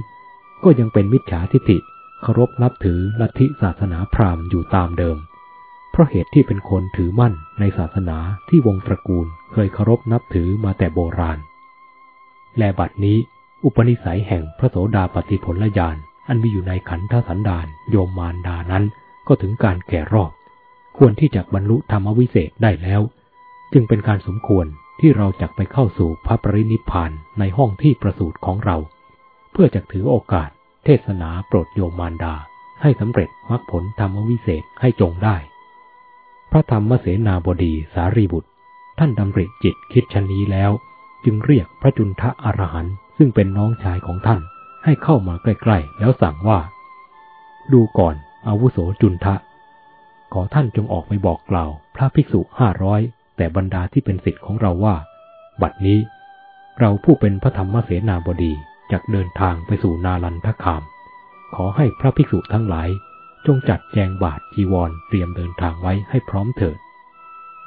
ก็ยังเป็นมิจฉาทิฏฐิเคารพนับถือลัทธิศาสนาพราหมณ์อยู่ตามเดิม เพราะเหตุที่เป็นคนถือมั่นในศาสนาที่วงตระกูลเคยเคารพนับถือมาแต่โบราณ และบัดนี้อุปนิสัยแห่งพระโสดาปฏิผลญาณอันมีอยู่ในขันธสันดานโยมมารดานั้นก็ถึงการแก่รอบ ควรที่จะบรรลุธรรมวิเศษได้แล้ว จึงเป็นการสมควร ที่เราจะไปเข้าสู่พระปรินิพานในห้องที่ประสูติของเรา เพื่อจะถือโอกาส เทศนาโปรดโยมมารดา ให้สำเร็จมรรคผลธรรมวิเศษให้จงได้ พระธรรมเสนาบดีสารีบุตร ท่านดำริจิตคิดชนนี้แล้ว จึงเรียกพระจุนทะอรหันต์ซึ่งเป็นน้องชายของท่าน ให้เข้ามาใกล้ๆ แล้วสั่งว่า ดูก่อนอาวุโสจุนทะ ขอท่านจงออกไปบอกกล่าว พระภิกษุห้าร้อย แต่บรรดาที่เป็นสิทธิ์ของเราว่า บัดนี้ เราผู้เป็นพระธรรมเสนาบดีจากเดินทางไปสู่นาลันทคาม ขอให้พระภิกษุทั้งหลาย จงจัดแจงบาทจีวรเตรียมเดินทางไว้ให้พร้อมเถิด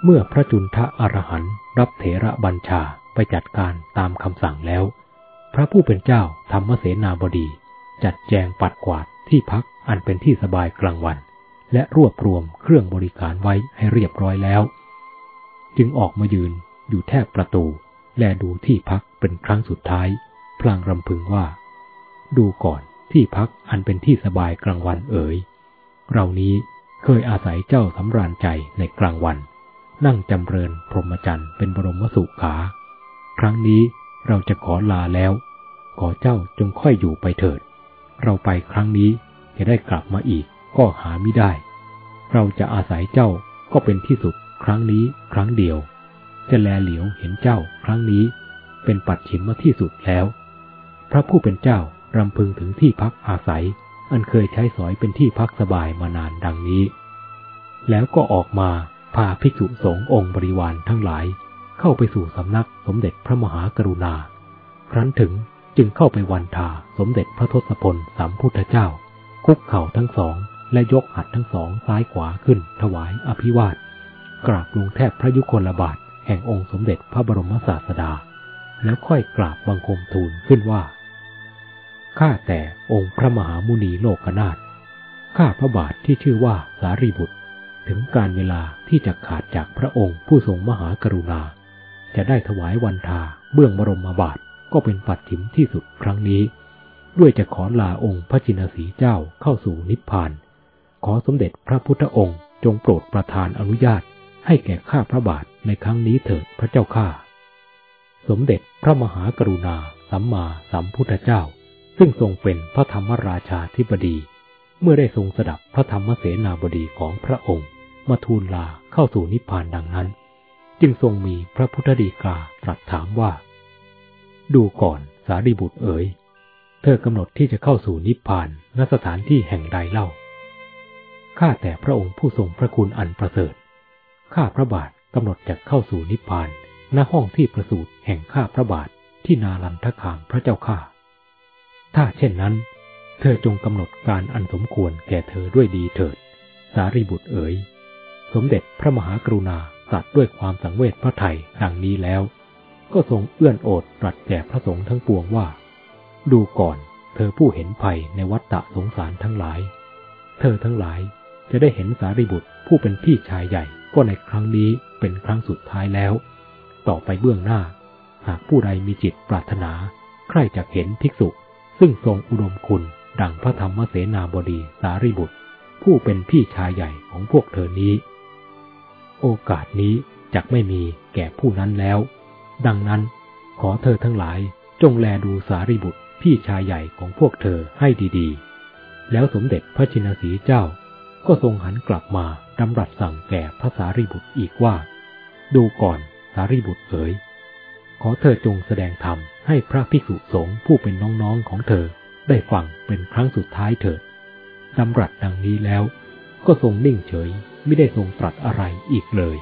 เมื่อพระจุนทะอรหันรับเถระบัญชาไปจัดการตามคำสั่งแล้ว พระผู้เป็นเจ้าธรรมเสนาบดี จัดแจงปัดกวาดที่พักอันเป็นที่สบายกลางวัน และรวบรวมเครื่องบริการไว้ให้เรียบร้อยแล้ว จึงออกมายืนอยู่แทบประตู และดูที่พักเป็นครั้งสุดท้าย พลางรำพึงว่า ดูก่อนที่พักอันเป็นที่สบายกลางวันเอ๋ยเรานี้เคยอาศัยเจ้าสำราญใจในกลางวัน นั่งจำเริญพรหมจรรย์เป็นบรมสุขา ครั้งนี้เราจะขอลาแล้ว ขอเจ้าจงค่อยอยู่ไปเถิด เราไปครั้งนี้จะได้กลับมาอีกก็หาไม่ได้ เราจะอาศัยเจ้าก็เป็นที่สุด ครั้งนี้ครั้งเดียว จะแลเหลียวเห็นเจ้าครั้งนี้ เป็นปัดฉิมมาที่สุดแล้ว พระผู้เป็นเจ้ารำพึงถึงที่พักอาศัย อันเคยใช้สอยเป็นที่พักสบายมานานดังนี้ แล้วก็ออกมาพาภิกษุสงฆ์องค์บริวารทั้งหลาย เข้าไปสู่สำนักสมเด็จพระมหากรุณา ครั้นถึงจึงเข้าไปวันทาสมเด็จพระทศพลสามพุทธเจ้า คุกเข่าทั้งสองและยกหัดทั้งสองซ้ายขวาขึ้นถวายอภิวาท กราบลงแทบพระยุคลบาทแห่งองค์สมเด็จพระบรมศาสดา แล้วค่อยกราบบังคมทูลขึ้นว่า ข้าแต่องค์พระมหามุนีโลกนาถ ข้าพระบาทที่ชื่อว่าสารีบุตร ถึงการเวลาที่จะขาดจากพระองค์ผู้ทรงมหากรุณา จะได้ถวายวันทาเบื้องบรมบาทก็เป็นปัดถิมที่สุดครั้งนี้ ด้วยจะขอลาองค์พระจินสีเจ้าเข้าสู่นิพพาน ขอสมเด็จพระพุทธองค์จงโปรดประทานอนุญาต ให้แก่ข้าพระบาทในครั้งนี้เถิดพระเจ้าข้าสมเด็จพระมหากรุณาสัมมาสัมพุทธเจ้า ซึ่งทรงเป็นพระธรรมราชาธิบดี เมื่อได้ทรงสดับพระธรรมเสนาบดีของพระองค์ มาทูลลาเข้าสู่นิพพานดังนั้น จึงทรงมีพระพุทธดีกาตรัสถามว่า ดูก่อนสารีบุตรเอ๋ย เธอกำหนดที่จะเข้าสู่นิพพานณสถานที่แห่งใดเล่าข้าแต่พระองค์ผู้ทรงพระคุณอันประเสริฐ ข้าพระบาทกำหนดจะเข้าสู่นิพพาน ณห้องที่ประสูติแห่งข้าพระบาทที่นาลันทคามพระเจ้าข้า ถ้าเช่นนั้น เธอจงกำหนดการอันสมควรแก่เธอด้วยดีเถิด สารีบุตรเอ๋ย สมเด็จพระมหากรุณาตรัสด้วยความสังเวชพระไทยดังนี้แล้ว ก็ทรงเอื้อนโอดตรัสแก่พระสงฆ์ทั้งปวงว่า ดูก่อนเธอผู้เห็นภัยในวัฏฏะสงสารทั้งหลาย เธอทั้งหลายจะได้เห็นสารีบุตรผู้เป็นพี่ชายใหญ่ ก็ในครั้งนี้เป็นครั้งสุดท้ายแล้ว ต่อไปเบื้องหน้า หากผู้ใดมีจิตปรารถนา ใครจะเห็นภิกษุ ซึ่งทรงอุดมคุณ ดังพระธรรมเสนาบดีสารีบุตร ผู้เป็นพี่ชายใหญ่ของพวกเธอนี้ โอกาสนี้จะไม่มีแก่ผู้นั้นแล้ว ดังนั้นขอเธอทั้งหลายจงแลดูสารีบุตรพี่ชายใหญ่ของพวกเธอให้ดีๆ แล้วสมเด็จพระชินสีเจ้าก็ทรงหันกลับมา ดำรัสสั่งแก่พระสารีบุตรอีกว่า ดูก่อนสารีบุตรเอ๋ย ขอเธอจงแสดงธรรมให้พระภิกษุสงฆ์ผู้เป็นน้องๆของเธอได้ฟังเป็นครั้งสุดท้ายเถิดดำรัสดังนี้แล้ว ก็ทรงนิ่งเฉยไม่ได้ทรงตรัสอะไรอีกเลย